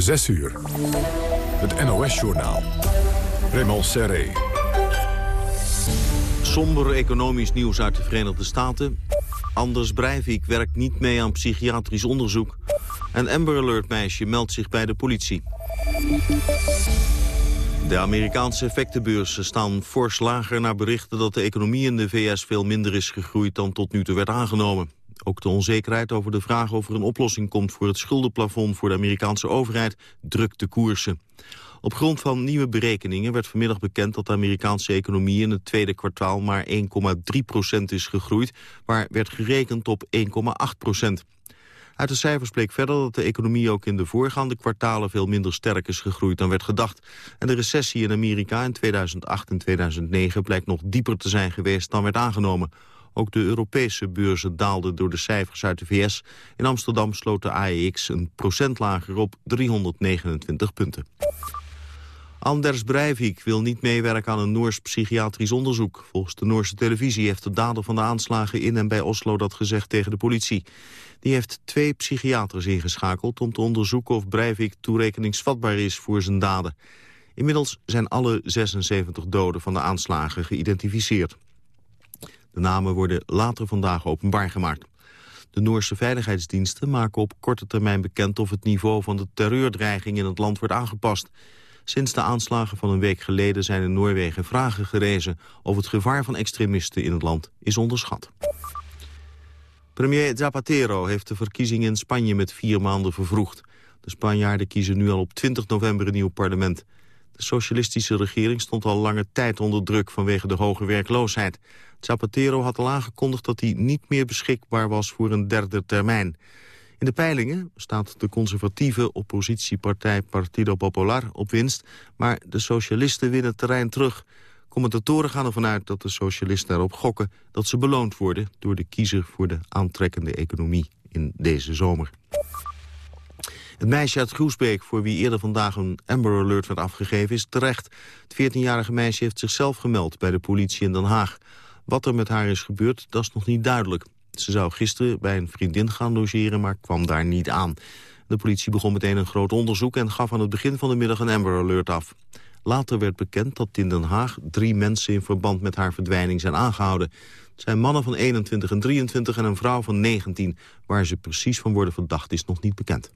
6 uur. Het NOS-journaal. Raymond Serré. Somber economisch nieuws uit de Verenigde Staten. Anders Breivik werkt niet mee aan psychiatrisch onderzoek. Een Amber Alert meisje meldt zich bij de politie. De Amerikaanse effectenbeurzen staan fors lager naar berichten dat de economie in de VS veel minder is gegroeid dan tot nu toe werd aangenomen. Ook de onzekerheid over de vraag of er een oplossing komt voor het schuldenplafond voor de Amerikaanse overheid drukt de koersen. Op grond van nieuwe berekeningen werd vanmiddag bekend dat de Amerikaanse economie in het tweede kwartaal maar 1,3% is gegroeid, waar werd gerekend op 1,8% uit de cijfers bleek verder dat de economie ook in de voorgaande kwartalen veel minder sterk is gegroeid dan werd gedacht. En de recessie in Amerika in 2008 en 2009 blijkt nog dieper te zijn geweest dan werd aangenomen. Ook de Europese beurzen daalden door de cijfers uit de VS. In Amsterdam sloot de AEX een procent lager op 329 punten. Anders Breivik wil niet meewerken aan een Noors psychiatrisch onderzoek. Volgens de Noorse televisie heeft de dader van de aanslagen in en bij Oslo dat gezegd tegen de politie. Die heeft twee psychiaters ingeschakeld om te onderzoeken of Breivik toerekeningsvatbaar is voor zijn daden. Inmiddels zijn alle 76 doden van de aanslagen geïdentificeerd. De namen worden later vandaag openbaar gemaakt. De Noorse veiligheidsdiensten maken op korte termijn bekend of het niveau van de terreurdreiging in het land wordt aangepast. Sinds de aanslagen van een week geleden zijn in Noorwegen vragen gerezen of het gevaar van extremisten in het land is onderschat. Premier Zapatero heeft de verkiezingen in Spanje met vier maanden vervroegd. De Spanjaarden kiezen nu al op 20 november een nieuw parlement. De socialistische regering stond al lange tijd onder druk vanwege de hoge werkloosheid. Zapatero had al aangekondigd dat hij niet meer beschikbaar was voor een derde termijn. In de peilingen staat de conservatieve oppositiepartij Partido Popular op winst... maar de socialisten winnen terrein terug. Commentatoren gaan ervan uit dat de socialisten erop gokken... dat ze beloond worden door de kiezer voor de aantrekkende economie in deze zomer. Het meisje uit Groesbeek, voor wie eerder vandaag een Amber Alert werd afgegeven, is terecht. Het 14-jarige meisje heeft zichzelf gemeld bij de politie in Den Haag. Wat er met haar is gebeurd, dat is nog niet duidelijk. Ze zou gisteren bij een vriendin gaan logeren, maar kwam daar niet aan. De politie begon meteen een groot onderzoek en gaf aan het begin van de middag een Amber Alert af. Later werd bekend dat in Den Haag drie mensen in verband met haar verdwijning zijn aangehouden. Het zijn mannen van 21 en 23 en een vrouw van 19. Waar ze precies van worden verdacht is nog niet bekend.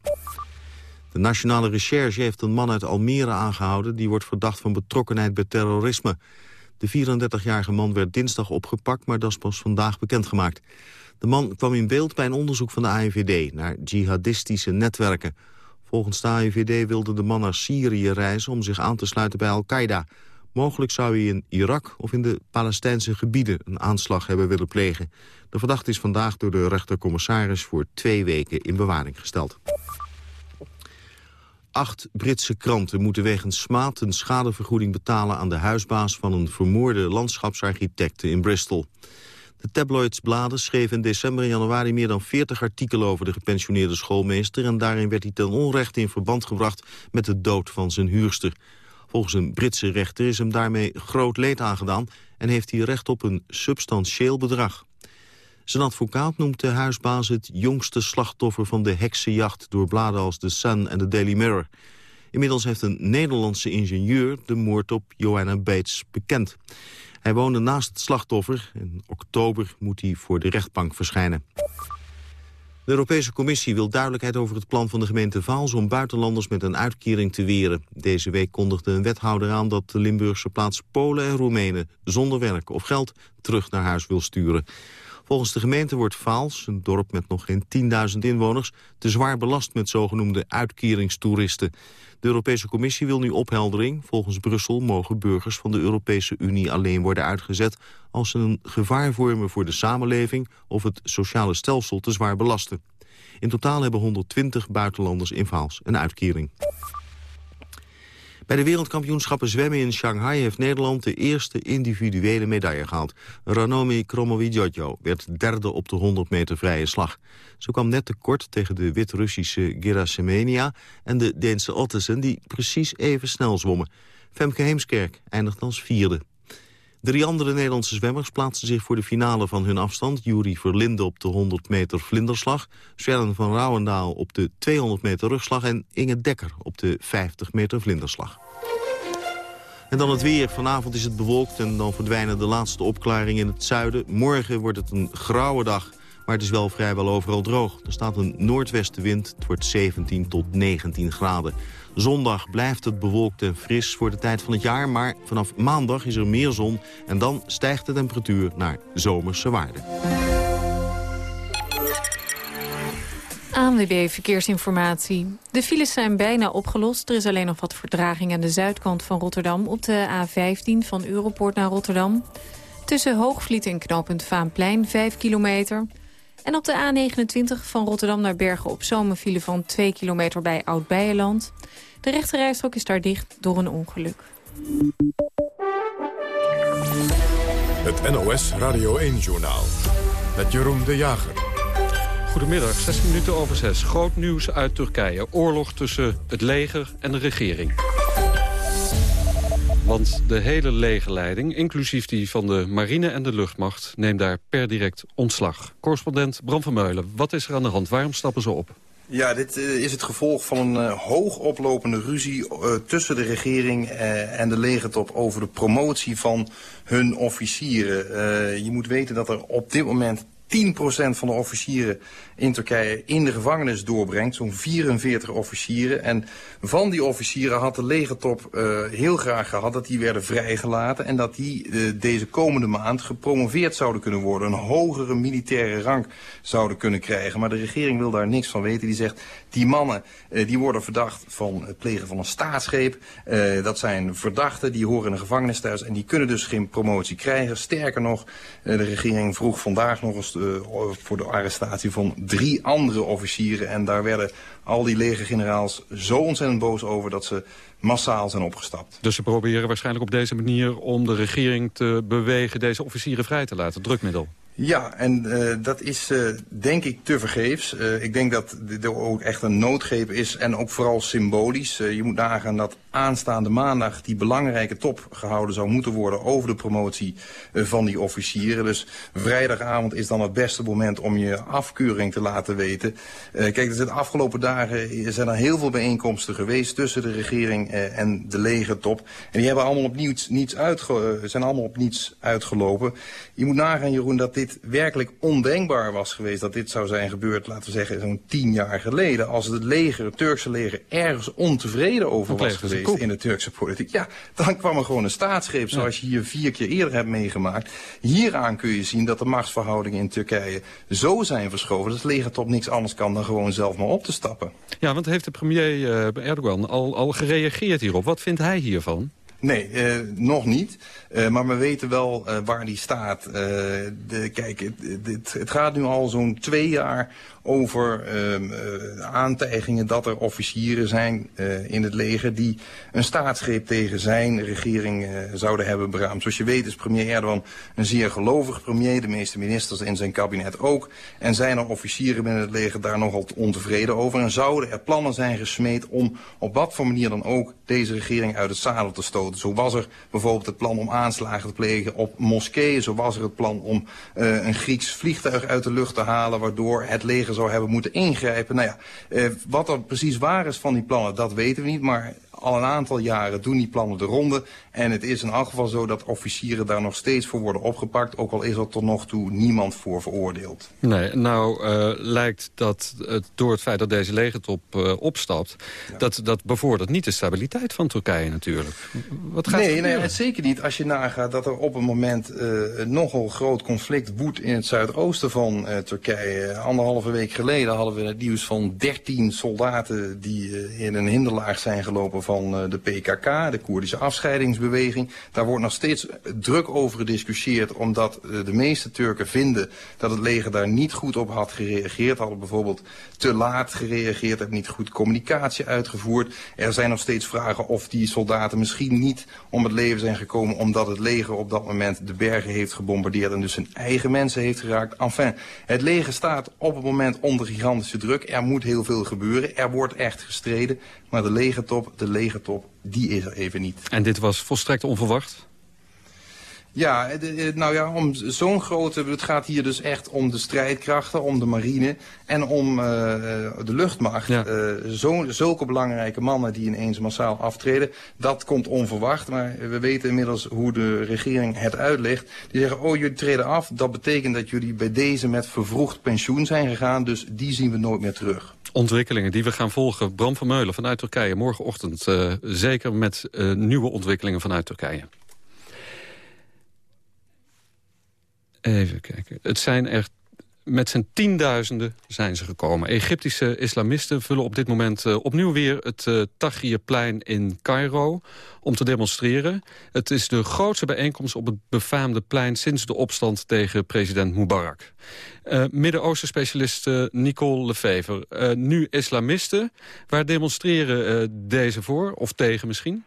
De Nationale Recherche heeft een man uit Almere aangehouden... die wordt verdacht van betrokkenheid bij terrorisme. De 34-jarige man werd dinsdag opgepakt, maar dat is pas vandaag bekendgemaakt. De man kwam in beeld bij een onderzoek van de AIVD naar jihadistische netwerken. Volgens de AIVD wilde de man naar Syrië reizen om zich aan te sluiten bij Al-Qaeda. Mogelijk zou hij in Irak of in de Palestijnse gebieden een aanslag hebben willen plegen. De verdachte is vandaag door de rechtercommissaris voor twee weken in bewaring gesteld. Acht Britse kranten moeten wegens smaad een schadevergoeding betalen aan de huisbaas van een vermoorde landschapsarchitecte in Bristol. De tabloidsbladen schreven in december en januari meer dan 40 artikelen over de gepensioneerde schoolmeester... en daarin werd hij ten onrechte in verband gebracht met de dood van zijn huurster. Volgens een Britse rechter is hem daarmee groot leed aangedaan... en heeft hij recht op een substantieel bedrag. Zijn advocaat noemt de huisbaas het jongste slachtoffer van de heksenjacht... door bladen als The Sun en The Daily Mirror. Inmiddels heeft een Nederlandse ingenieur de moord op Joanna Bates bekend. Hij woonde naast het slachtoffer. In oktober moet hij voor de rechtbank verschijnen. De Europese Commissie wil duidelijkheid over het plan van de gemeente Vaals... om buitenlanders met een uitkering te weren. Deze week kondigde een wethouder aan dat de Limburgse plaats Polen en Roemenen... zonder werk of geld terug naar huis wil sturen. Volgens de gemeente wordt Vaals, een dorp met nog geen 10.000 inwoners... te zwaar belast met zogenoemde uitkeringstoeristen. De Europese Commissie wil nu opheldering. Volgens Brussel mogen burgers van de Europese Unie alleen worden uitgezet... als ze een gevaar vormen voor de samenleving... of het sociale stelsel te zwaar belasten. In totaal hebben 120 buitenlanders in Vaals een uitkering. Bij de wereldkampioenschappen zwemmen in Shanghai heeft Nederland de eerste individuele medaille gehaald. Ranomi Kromowidjojo werd derde op de 100 meter vrije slag. Ze kwam net tekort tegen de Wit-Russische Gerasimenia en de Deense Ottesen die precies even snel zwommen. Femke Heemskerk eindigt als vierde. Drie andere Nederlandse zwemmers plaatsten zich voor de finale van hun afstand. Juri Verlinde op de 100 meter vlinderslag. Sharon van Rouwendaal op de 200 meter rugslag. En Inge Dekker op de 50 meter vlinderslag. En dan het weer. Vanavond is het bewolkt en dan verdwijnen de laatste opklaringen in het zuiden. Morgen wordt het een grauwe dag, maar het is wel vrijwel overal droog. Er staat een noordwestenwind, het wordt 17 tot 19 graden. Zondag blijft het bewolkt en fris voor de tijd van het jaar... maar vanaf maandag is er meer zon en dan stijgt de temperatuur naar zomerse waarden. ANWB Verkeersinformatie. De files zijn bijna opgelost. Er is alleen nog wat vertraging aan de zuidkant van Rotterdam... op de A15 van Europoort naar Rotterdam. Tussen Hoogvliet en knooppunt Vaanplein 5 kilometer. En op de A29 van Rotterdam naar Bergen op file van 2 kilometer bij Oud-Beijerland. De rechterrijstrook is daar dicht door een ongeluk. Het NOS Radio 1-journaal. Met Jeroen de Jager. Goedemiddag, 6 minuten over 6. Groot nieuws uit Turkije. Oorlog tussen het leger en de regering. Want de hele legerleiding, inclusief die van de marine en de luchtmacht... neemt daar per direct ontslag. Correspondent Bram van Meulen, wat is er aan de hand? Waarom stappen ze op? Ja, dit uh, is het gevolg van een uh, hoog oplopende ruzie uh, tussen de regering en de legertop over de promotie van hun officieren. je moet weten dat er op dit moment 10% van de officieren in Turkije in de gevangenis doorbrengt. Zo'n 44 officieren. En van die officieren had de legertop uh, heel graag gehad dat die werden vrijgelaten. En dat die uh, deze komende maand gepromoveerd zouden kunnen worden. Een hogere militaire rang zouden kunnen krijgen. Maar de regering wil daar niks van weten. Die zegt, die mannen uh, die worden verdacht van het plegen van een staatsgreep. dat zijn verdachten, die horen in de gevangenis thuis. En die kunnen dus geen promotie krijgen. Sterker nog, de regering vroeg vandaag nog eens voor de arrestatie van drie andere officieren. En daar werden al die legergeneraals zo ontzettend boos over dat ze massaal zijn opgestapt. Dus ze proberen waarschijnlijk op deze manier om de regering te bewegen deze officieren vrij te laten, drukmiddel. Ja, en uh, dat is uh, denk ik te vergeefs. Uh, ik denk dat dit ook echt een noodgreep is en ook vooral symbolisch. je moet nagaan dat aanstaande maandag die belangrijke top gehouden zou moeten worden over de promotie van die officieren. Dus vrijdagavond is dan het beste moment om je afkeuring te laten weten. kijk, de afgelopen dagen zijn er heel veel bijeenkomsten geweest tussen de regering en de legertop. En die hebben allemaal op niets, niets zijn allemaal op niets uitgelopen. Je moet nagaan, Jeroen, dat dit dit werkelijk ondenkbaar was geweest... dat dit zou zijn gebeurd, laten we zeggen, zo'n tien jaar geleden... als het leger, het Turkse leger, ergens ontevreden over was geweest in de Turkse politiek... ja, dan kwam er gewoon een staatsgreep zoals je hier vier keer eerder hebt meegemaakt. Hieraan kun je zien dat de machtsverhoudingen in Turkije zo zijn verschoven... dat het leger tot niks anders kan dan gewoon zelf maar op te stappen. Ja, want heeft de premier uh, Erdogan al, al gereageerd hierop? Wat vindt hij hiervan? Nee, uh, nog niet. Uh, maar we weten wel uh, waar die staat. De, kijk, het, het, gaat nu al zo'n twee jaar over uh, aantijgingen dat er officieren zijn uh, in het leger die een staatsgreep tegen zijn regering uh, zouden hebben beraamd. Zoals je weet is premier Erdogan een zeer gelovig premier, de meeste ministers in zijn kabinet ook. En zijn er officieren binnen het leger daar nogal ontevreden over. En zouden er plannen zijn gesmeed om op wat voor manier dan ook deze regering uit het zadel te stoten. Zo was er bijvoorbeeld het plan om aanslagen te plegen op moskeeën. Zo was er het plan om een Grieks vliegtuig uit de lucht te halen waardoor het leger zou hebben moeten ingrijpen. Nou ja, eh, wat er precies waar is van die plannen, dat weten we niet. Maar al een aantal jaren doen die plannen de ronde. En het is in elk geval zo dat officieren daar nog steeds voor worden opgepakt. Ook al is er tot nog toe niemand voor veroordeeld. Nee, nou uh, lijkt dat het, door het feit dat deze legertop uh, opstapt... Ja. dat, dat bevordert niet de stabiliteit van Turkije natuurlijk. Wat gaat nee, nee, zeker niet. Als je nagaat dat er op een moment uh, een nogal groot conflict woedt... in het zuidoosten van Turkije. Anderhalve week geleden hadden we het nieuws van 13 soldaten... die in een hinderlaag zijn gelopen van de PKK, de Koerdische afscheidingsbeweging beweging. Daar wordt nog steeds druk over gediscussieerd... omdat de meeste Turken vinden dat het leger daar niet goed op had gereageerd. Hadden bijvoorbeeld te laat gereageerd, hebben niet goed communicatie uitgevoerd. Er zijn nog steeds vragen of die soldaten misschien niet om het leven zijn gekomen... omdat het leger op dat moment de bergen heeft gebombardeerd... en dus zijn eigen mensen heeft geraakt. Enfin, het leger staat op het moment onder gigantische druk. Er moet heel veel gebeuren. Er wordt echt gestreden. Maar de legertop, de legertop, die is er even niet. En dit was volstrekt onverwacht? Ja, nou ja, om zo'n grote... Het gaat hier dus echt om de strijdkrachten, om de marine en om uh, de luchtmacht. Ja. Uh, zo, zulke belangrijke mannen die ineens massaal aftreden, dat komt onverwacht. Maar we weten inmiddels hoe de regering het uitlegt. Die zeggen, oh, jullie treden af. Dat betekent dat jullie bij deze met vervroegd pensioen zijn gegaan. Dus die zien we nooit meer terug ontwikkelingen die we gaan volgen. Bram van Meulen vanuit Turkije, morgenochtend uh, zeker met uh, nieuwe ontwikkelingen vanuit Turkije. Even kijken. Het zijn er met zijn tienduizenden zijn ze gekomen. Egyptische islamisten vullen op dit moment uh, opnieuw weer het uh, Tahrirplein in Cairo om te demonstreren. Het is de grootste bijeenkomst op het befaamde plein sinds de opstand tegen president Mubarak. Uh, Midden-Oosten specialist Nicole Lefever. nu islamisten. Waar demonstreren deze voor? Of tegen misschien?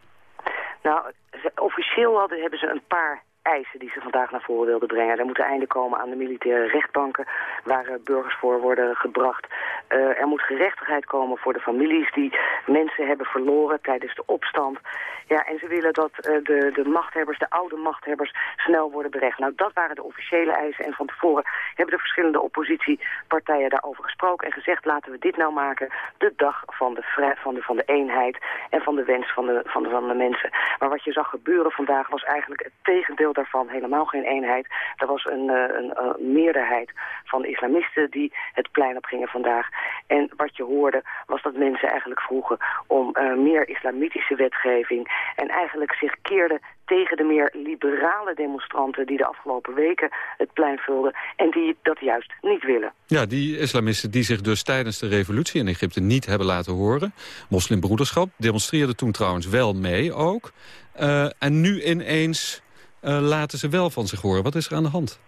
Nou, officieel hadden, hebben ze een paar eisen die ze vandaag naar voren wilden brengen. Er moet een einde komen aan de militaire rechtbanken waar uh, burgers voor worden gebracht. Uh, er moet gerechtigheid komen voor de families die mensen hebben verloren tijdens de opstand. Ja, en ze willen dat uh, de, de machthebbers, de oude machthebbers, snel worden berecht. Nou, dat waren de officiële eisen. En van tevoren hebben de verschillende oppositiepartijen daarover gesproken en gezegd... laten we dit nou maken, de dag van de, van de, van de eenheid en van de wens van de, van, de, van de mensen. Maar wat je zag gebeuren vandaag was eigenlijk het tegendeel daarvan. Helemaal geen eenheid. Er was een, uh, een meerderheid van de islamisten die het plein op gingen vandaag. En wat je hoorde was dat mensen eigenlijk vroegen om uh, meer islamitische wetgeving en eigenlijk zich keerden tegen de meer liberale demonstranten die de afgelopen weken het plein vulden en die dat juist niet willen. Ja, die islamisten die zich dus tijdens de revolutie in Egypte niet hebben laten horen. Moslimbroederschap demonstreerde toen trouwens wel mee ook. Uh, en nu ineens uh, laten ze wel van zich horen. Wat is er aan de hand?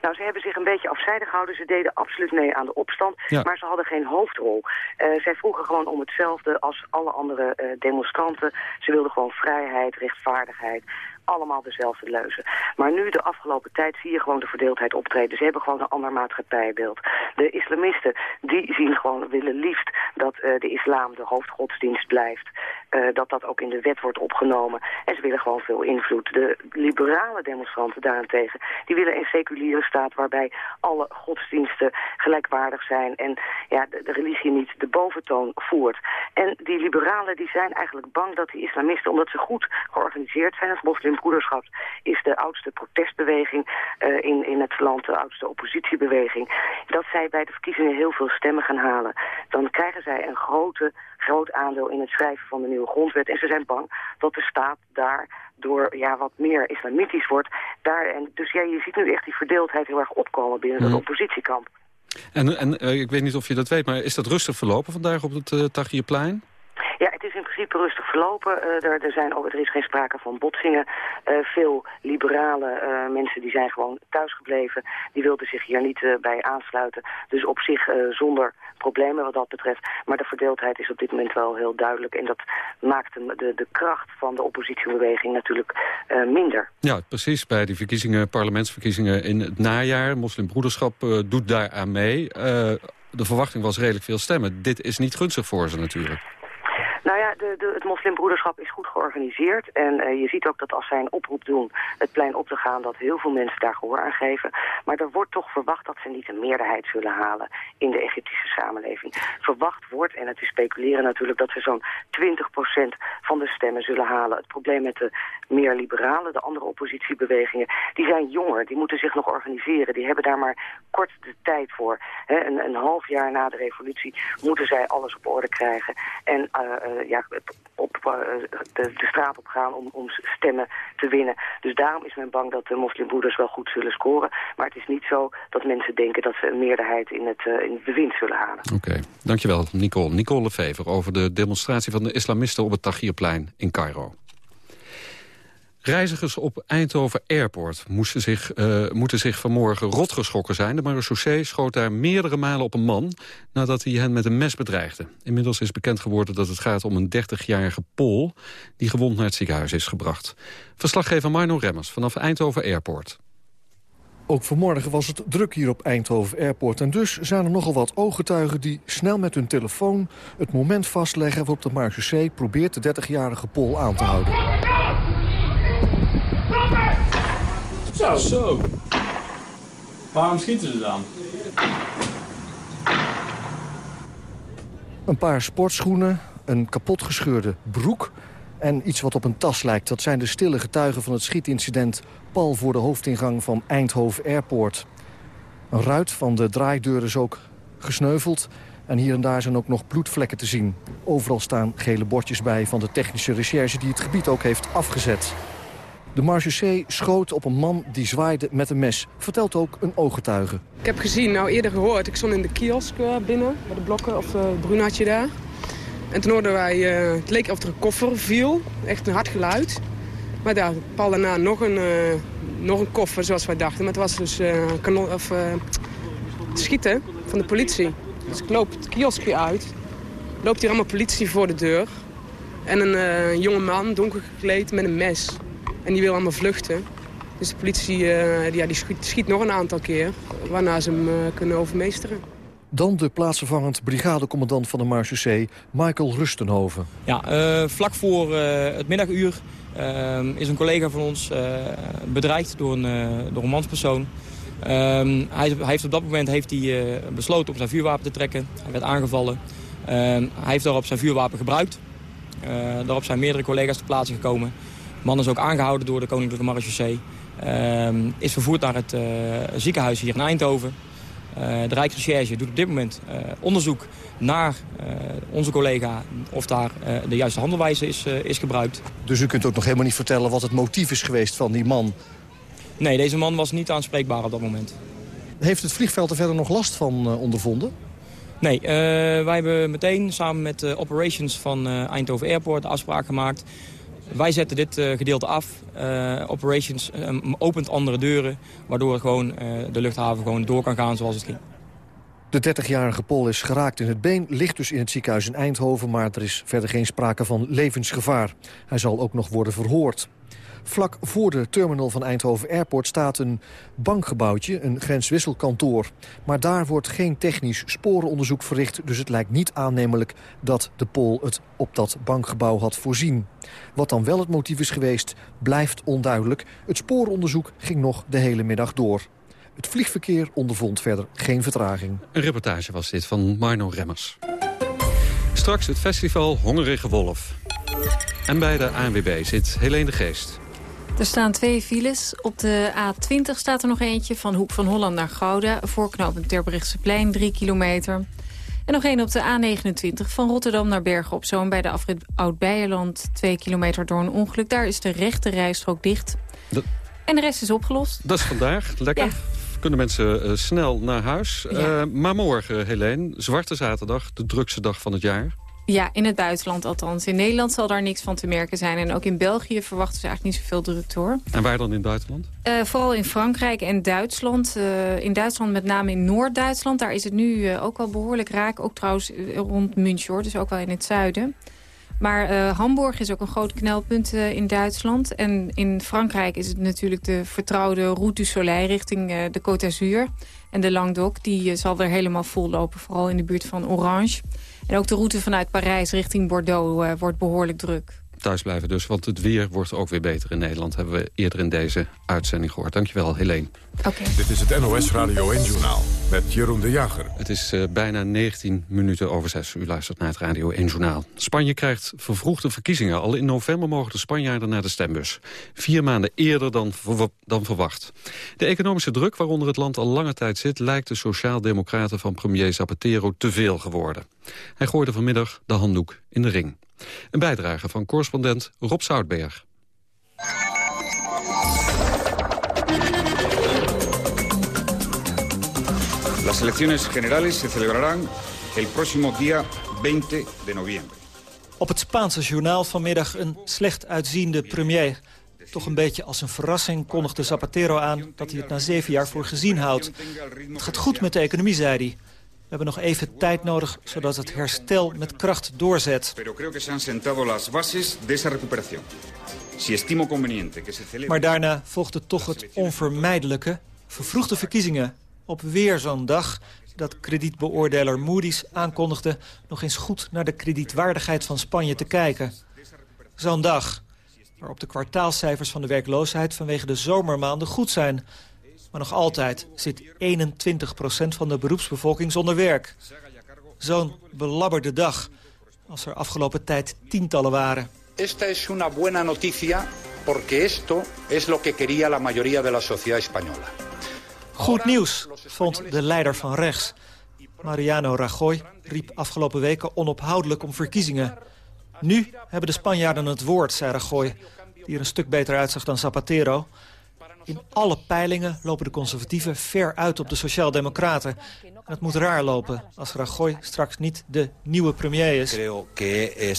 Nou, ze hebben zich een beetje afzijdig gehouden. Ze deden absoluut mee aan de opstand, maar ze hadden geen hoofdrol. Uh, zij vroegen gewoon om hetzelfde als alle andere uh, demonstranten. Ze wilden gewoon vrijheid, rechtvaardigheid, allemaal dezelfde leuzen. Maar nu, de afgelopen tijd, zie je gewoon de verdeeldheid optreden. Ze hebben gewoon een ander maatschappijbeeld. De islamisten, die zien gewoon, willen liefst dat uh, de islam de hoofdgodsdienst blijft. Uh, dat dat ook in de wet wordt opgenomen. En ze willen gewoon veel invloed. De liberale demonstranten daarentegen, die willen een seculiere staat waarbij alle godsdiensten gelijkwaardig zijn en ja, de, de religie niet de boventoon voert. En die liberalen die zijn eigenlijk bang dat die islamisten, omdat ze goed georganiseerd zijn als broederschap is de oudste protestbeweging uh, in, in het land, de oudste oppositiebeweging. Dat zij bij de verkiezingen heel veel stemmen gaan halen. Dan krijgen zij een grote, groot aandeel in het schrijven van de nieuwe grondwet. En ze zijn bang dat de staat daar door ja, wat meer islamitisch wordt. Daar, en, dus ja, je ziet nu echt die verdeeldheid heel erg opkomen binnen het mhm. oppositiekamp. En, en uh, ik weet niet of je dat weet, maar is dat rustig verlopen vandaag op het uh, Tahrirplein? In principe rustig verlopen. Uh, er, er, zijn er is geen sprake van botsingen. Uh, veel liberale uh, mensen die zijn gewoon thuisgebleven. Die wilden zich hier niet bij aansluiten. Dus op zich zonder problemen wat dat betreft. Maar de verdeeldheid is op dit moment wel heel duidelijk. En dat maakt de, de, kracht van de oppositiebeweging natuurlijk minder. Ja, precies. Bij die verkiezingen, parlementsverkiezingen in het najaar. Moslimbroederschap doet daar aan mee. de verwachting was redelijk veel stemmen. Dit is niet gunstig voor ze natuurlijk. Nou ja, de, het moslimbroederschap is goed georganiseerd. En uh, je ziet ook dat als zij een oproep doen het plein op te gaan... dat heel veel mensen daar gehoor aan geven. Maar er wordt toch verwacht dat ze niet een meerderheid zullen halen... in de Egyptische samenleving. Verwacht wordt, en het is speculeren natuurlijk... dat ze zo'n 20% van de stemmen zullen halen. Het probleem met de meer liberalen, de andere oppositiebewegingen... die zijn jonger, die moeten zich nog organiseren. Die hebben daar maar kort de tijd voor. een, een half jaar na de revolutie moeten zij alles op orde krijgen. En... Uh, uh, ja, op uh, de, straat op gaan om, om stemmen te winnen. Dus daarom is men bang dat de moslimbroeders wel goed zullen scoren. Maar het is niet zo dat mensen denken dat ze een meerderheid in het, uh, in het bewind zullen halen. Oké, dankjewel Nicole. Nicole Lefever over de demonstratie van de islamisten op het Tahrirplein in Cairo. Reizigers op Eindhoven Airport moesten zich, uh, moeten zich vanmorgen rotgeschrokken zijn. De marechaussee schoot daar meerdere malen op een man... nadat hij hen met een mes bedreigde. Inmiddels is bekend geworden dat het gaat om een 30-jarige Pool... die gewond naar het ziekenhuis is gebracht. Verslaggever Marno Remmers vanaf Eindhoven Airport. Ook vanmorgen was het druk hier op Eindhoven Airport. En dus zijn er nogal wat ooggetuigen die snel met hun telefoon... het moment vastleggen waarop de marechaussee probeert de 30-jarige Pool aan te houden. Zo. Zo. Waarom schieten ze dan? Een paar sportschoenen, een kapotgescheurde broek en iets wat op een tas lijkt. Dat zijn de stille getuigen van het schietincident pal voor de hoofdingang van Eindhoven Airport. Een ruit van de draaideur is ook gesneuveld en hier en daar zijn ook nog bloedvlekken te zien. Overal staan gele bordjes bij van de technische recherche die het gebied ook heeft afgezet. De marechaussee schoot op een man die zwaaide met een mes. Vertelt ook een ooggetuige. Ik heb gezien, nou eerder gehoord, ik stond in de kiosk eh, binnen, bij de blokken, of uh, het brunatje daar. En toen hoorden wij, uh, het leek of er een koffer viel, echt een hard geluid. Maar daar, pal daarna nog een, nog een koffer, zoals wij dachten. Maar het was dus kanon, of, schieten van de politie. Dus ik loop het kioskje uit. Loopt hier allemaal politie voor de deur. En een jonge man, donker gekleed, met een mes. En die wil allemaal vluchten. Dus de politie uh, ja, die schiet, schiet, nog een aantal keer, waarna ze hem uh, kunnen overmeesteren. Dan de plaatsvervangend brigadecommandant van de Marchusee, Michael Rustenhoven. Ja, uh, vlak voor het middaguur is een collega van ons bedreigd door een, door een manspersoon. Hij, hij, heeft op dat moment heeft hij, besloten om zijn vuurwapen te trekken. Hij werd aangevallen. hij heeft daarop zijn vuurwapen gebruikt. daarop zijn meerdere collega's ter plaatse gekomen. Man is ook aangehouden door de Koninklijke Marechaussee. Uh, is vervoerd naar het uh, ziekenhuis hier in Eindhoven. Uh, de Rijksrecherche doet op dit moment uh, onderzoek naar onze collega... of daar de juiste handelwijze is, is gebruikt. Dus u kunt ook nog helemaal niet vertellen wat het motief is geweest van die man? Nee, deze man was niet aanspreekbaar op dat moment. Heeft het vliegveld er verder nog last van ondervonden? Nee, wij hebben meteen samen met de operations van Eindhoven Airport afspraak gemaakt wij zetten dit uh, gedeelte af. Uh, operations uh, opent andere deuren, waardoor gewoon, de luchthaven gewoon door kan gaan zoals het ging. De 30-jarige Pol is geraakt in het been, ligt dus in het ziekenhuis in Eindhoven... maar er is verder geen sprake van levensgevaar. Hij zal ook nog worden verhoord. Vlak voor de terminal van Eindhoven Airport staat een bankgebouwtje, een grenswisselkantoor. Maar daar wordt geen technisch sporenonderzoek verricht... dus het lijkt niet aannemelijk dat de Pool het op dat bankgebouw had voorzien. Wat dan wel het motief is geweest, blijft onduidelijk. Het sporenonderzoek ging nog de hele middag door. Het vliegverkeer ondervond verder geen vertraging. Een reportage was dit van Marno Remmers. Straks het festival Hongerige Wolf. En bij de ANWB zit Helene de Geest. Er staan twee files. Op de A20 staat er nog eentje van Hoek van Holland naar Gouda... voorknopend Terbrechtseplein, 3 kilometer. En nog één op de A29 van Rotterdam naar Bergen op Zoom... bij de afrit Oud-Beijerland, 2 kilometer door een ongeluk. Daar is de rechte rijstrook dicht. En de rest is opgelost. Dat is vandaag. Lekker. Kunnen mensen uh, snel naar huis. Uh, maar morgen, Helene, Zwarte Zaterdag, de drukste dag van het jaar. Ja, in het buitenland althans. In Nederland zal daar niks van te merken zijn. En ook in België verwachten ze eigenlijk niet zoveel drukte hoor. En waar dan in het buitenland? Uh, vooral in Frankrijk en Duitsland. Uh, in Duitsland, met name in Noord-Duitsland. Daar is het nu uh, ook wel behoorlijk raak. Ook trouwens rond München hoor, dus ook wel in het zuiden. Maar Hamburg is ook een groot knelpunt in Duitsland. En in Frankrijk is het natuurlijk de vertrouwde Route du Soleil richting de Côte d'Azur. En de Languedoc, die zal weer helemaal vol lopen. Vooral in de buurt van Orange. En ook de route vanuit Parijs richting Bordeaux uh, wordt behoorlijk druk. Thuis blijven dus, want het weer wordt ook weer beter in Nederland. Hebben we eerder in deze uitzending gehoord. Dankjewel, Helene. Oké. Dit is het NOS Radio 1-journaal met Jeroen de Jager. Het is uh, bijna 19 minuten over 6. U luistert naar het Radio 1-journaal. Spanje krijgt vervroegde verkiezingen. Al in november mogen de Spanjaarden naar de stembus. Vier maanden eerder dan, dan verwacht. De economische druk waaronder het land al lange tijd zit... lijkt de sociaaldemocraten van premier Zapatero te veel geworden. Hij gooide vanmiddag de handdoek in de ring. Een bijdrage van correspondent Rob Zoutberg. Las elecciones generales se celebrarán el próximo día 20 de noviembre. Op het Spaanse journaal vanmiddag een slecht uitziende premier. Toch een beetje als een verrassing kondigde Zapatero aan dat hij het na zeven jaar voor gezien houdt. Het gaat goed met de economie, zei hij. We hebben nog even tijd nodig, zodat het herstel met kracht doorzet. Maar daarna volgde toch het onvermijdelijke, vervroegde verkiezingen. Op weer zo'n dag dat kredietbeoordeler Moody's aankondigde... nog eens goed naar de kredietwaardigheid van Spanje te kijken. Zo'n dag. waarop de kwartaalcijfers van de werkloosheid vanwege de zomermaanden goed zijn. Maar nog altijd zit 21% van de beroepsbevolking zonder werk. Zo'n belabberde dag, als er afgelopen tijd tientallen waren. Esta es una buena noticia porque esto es lo que quería la mayoría de la sociedad española. Goed nieuws, vond de leider van rechts. Mariano Rajoy riep afgelopen weken onophoudelijk om verkiezingen. Nu hebben de Spanjaarden het woord, zei Rajoy, die er een stuk beter uitzag dan Zapatero. In alle peilingen lopen de conservatieven ver uit op de sociaaldemocraten. En het moet raar lopen als Rajoy straks niet de nieuwe premier is. Creo que eh,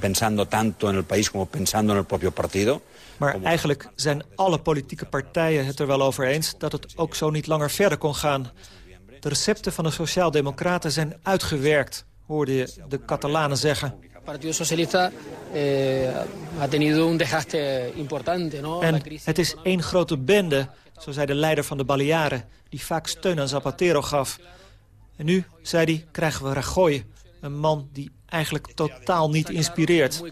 pensando tanto en el país como pensando en el partido. Maar eigenlijk zijn alle politieke partijen het er wel over eens... dat het ook zo niet langer verder kon gaan. De recepten van de sociaaldemocraten zijn uitgewerkt, hoorde je de Catalanen zeggen. Partido Socialista eh, ha tenido un desgaste importante. ¿no? En het is één grote bende, zo zei de leider van de Balearen... die vaak steun aan Zapatero gaf. En nu, zei hij, krijgen we Rajoy. Een man die eigenlijk totaal niet inspireert.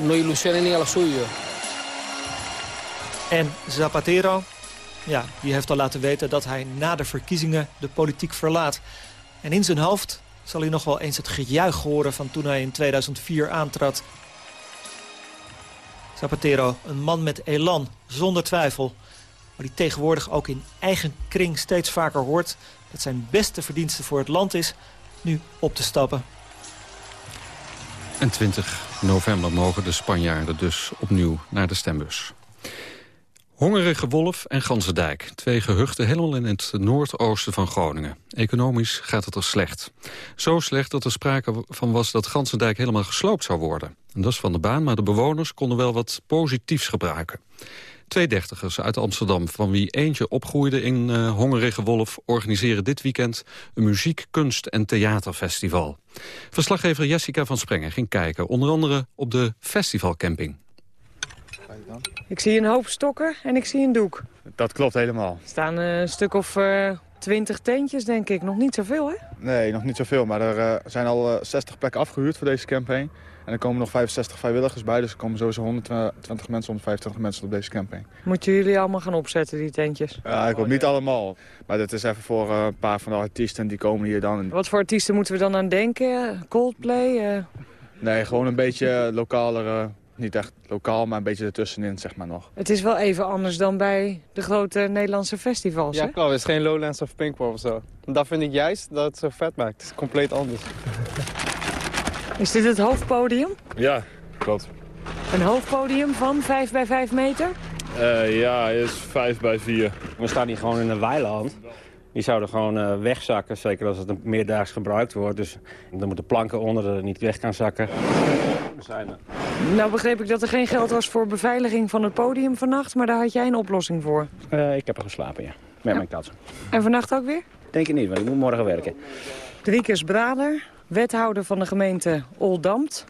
No ilusiona ni. En Zapatero, ja, die heeft al laten weten dat hij na de verkiezingen de politiek verlaat. En in zijn hoofd zal hij nog wel eens het gejuich horen van toen hij in 2004 aantrad. Zapatero, een man met elan, zonder twijfel. Maar die tegenwoordig ook in eigen kring steeds vaker hoort... dat zijn beste verdienste voor het land is nu op te stappen. En 20 november mogen de Spanjaarden dus opnieuw naar de stembus. Hongerige Wolf en Gansendijk. Twee gehuchten helemaal in het noordoosten van Groningen. Economisch gaat het er slecht. Zo slecht dat er sprake van was dat Gansendijk helemaal gesloopt zou worden. En dat is van de baan, maar de bewoners konden wel wat positiefs gebruiken. Twee dertigers uit Amsterdam, van wie eentje opgroeide in uh, Hongerige Wolf... organiseren dit weekend een muziek, kunst en theaterfestival. Verslaggever Jessica van Sprengen ging kijken, onder andere op de festivalcamping. Ik zie een hoop stokken en ik zie een doek. Dat klopt helemaal. Er staan uh, een stuk of uh, twintig tentjes, denk ik. Nog niet zoveel, hè? Nee, nog niet zoveel. Maar er uh, zijn al 60 plekken afgehuurd voor deze campaign. En er komen nog 65 vrijwilligers bij. Dus er komen sowieso 120 mensen, 125 mensen op deze campaign. Moeten jullie allemaal gaan opzetten, die tentjes? Ja, ik hoop niet allemaal. Maar dit is even voor een paar van de artiesten die komen hier dan. Wat voor artiesten moeten we dan aan denken? Coldplay? Nee, gewoon een beetje lokalere niet echt lokaal, maar een beetje ertussenin, zeg maar nog. Het is wel even anders dan bij de grote Nederlandse festivals, Ja, hè? klopt. Het is geen Lowlands of Pinkpop of zo. Dat vind ik juist dat het zo vet maakt. Het is compleet anders. Is dit het hoofdpodium? Ja, klopt. Een hoofdpodium van 5 bij 5 meter? Uh, ja, is 5 bij 4. We staan hier gewoon in een weiland. Die zouden gewoon uh, wegzakken, zeker als het een meerdaags gebruikt wordt. Dus dan moeten planken onder er niet weg kan zakken. Zijn er. Nou begreep ik dat er geen geld was voor beveiliging van het podium vannacht, maar daar had jij een oplossing voor. Uh, ik heb er geslapen, ja. Met ja. mijn kat. En vannacht ook weer? Denk ik niet, want ik moet morgen werken. Driekes Brader, wethouder van de gemeente Oldambt.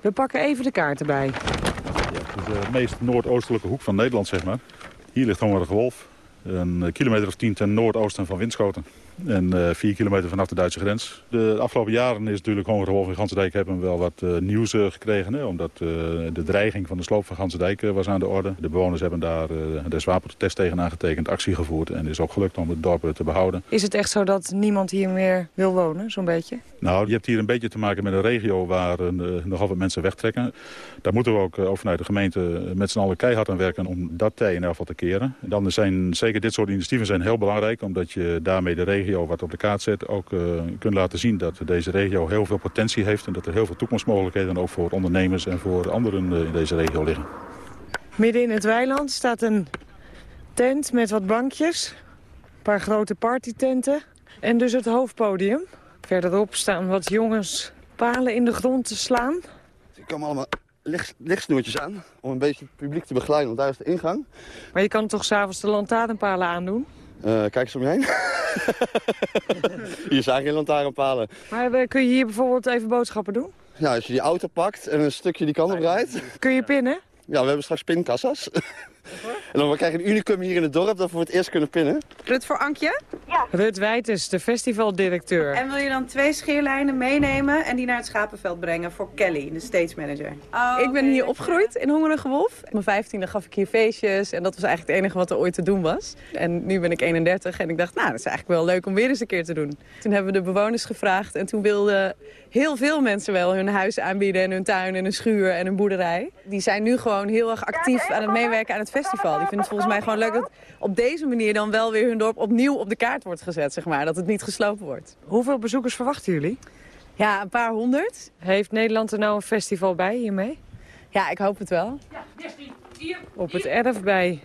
We pakken even de kaart erbij. Ja, het is de meest noordoostelijke hoek van Nederland, zeg maar. Hier ligt Hongerige Wolf. Een kilometer of tien ten noordoosten van Winschoten. En uh, vier kilometer vanaf de Duitse grens. De afgelopen jaren is natuurlijk Hongerige Wolf en Gansendijk hebben wel wat uh, nieuws uh, gekregen. Hè, omdat de dreiging van de sloop van Gansendijk was aan de orde. De bewoners hebben daar de zwaarprotest tegen aangetekend, actie gevoerd. En is ook gelukt om het dorp te behouden. Is het echt zo dat niemand hier meer wil wonen, zo'n beetje? Nou, je hebt hier een beetje te maken met een regio waar nogal wat mensen wegtrekken. Daar moeten we ook over vanuit de gemeente met z'n allen keihard aan werken om dat tij in geval te keren. Dan zijn zeker dit soort initiatieven zijn heel belangrijk, omdat je daarmee de regio wat op de kaart zet ook uh, kunt laten zien dat deze regio heel veel potentie heeft en dat er heel veel toekomstmogelijkheden ook voor ondernemers en voor anderen uh, in deze regio liggen. Midden in het weiland staat een tent met wat bankjes, een paar grote partytenten en dus het hoofdpodium. Verderop staan wat jongens palen in de grond te slaan. Er komen allemaal licht, lichtsnoertjes aan om een beetje het publiek te begeleiden, want daar is de ingang. Maar je kan toch s'avonds de lantaarnpalen aandoen? Uh, kijk eens om je heen. hier zijn geen lantaarnpalen. Maar uh, kun je hier bijvoorbeeld even boodschappen doen? Ja, als je die auto pakt en een stukje die kant op rijdt. Kun je pinnen? Ja, we hebben straks pinkassa's. En dan krijg je een unicum hier in het dorp dat we voor het eerst kunnen pinnen. Rut voor Ankje? Ja. Rut Wijtes, de festivaldirecteur. En wil je dan twee scheerlijnen meenemen en die naar het schapenveld brengen voor Kelly, de stage manager? Oh, ik ben hier opgegroeid in Hongerige Wolf. Op mijn vijftiende gaf ik hier feestjes en dat was eigenlijk het enige wat er ooit te doen was. En nu ben ik 31 en ik dacht, nou, dat is eigenlijk wel leuk om weer eens een keer te doen. Toen hebben we de bewoners gevraagd en toen wilden heel veel mensen wel hun huis aanbieden en hun tuin en een schuur en een boerderij. Die zijn nu gewoon heel erg actief aan het meewerken aan het festival. Die vinden het volgens mij gewoon leuk dat op deze manier dan wel weer hun dorp opnieuw op de kaart wordt gezet, zeg maar. Dat het niet geslopen wordt. Hoeveel bezoekers verwachten jullie? Ja, een paar honderd. Heeft Nederland er nou een festival bij hiermee? Ja, ik hoop het wel. Op het erf bij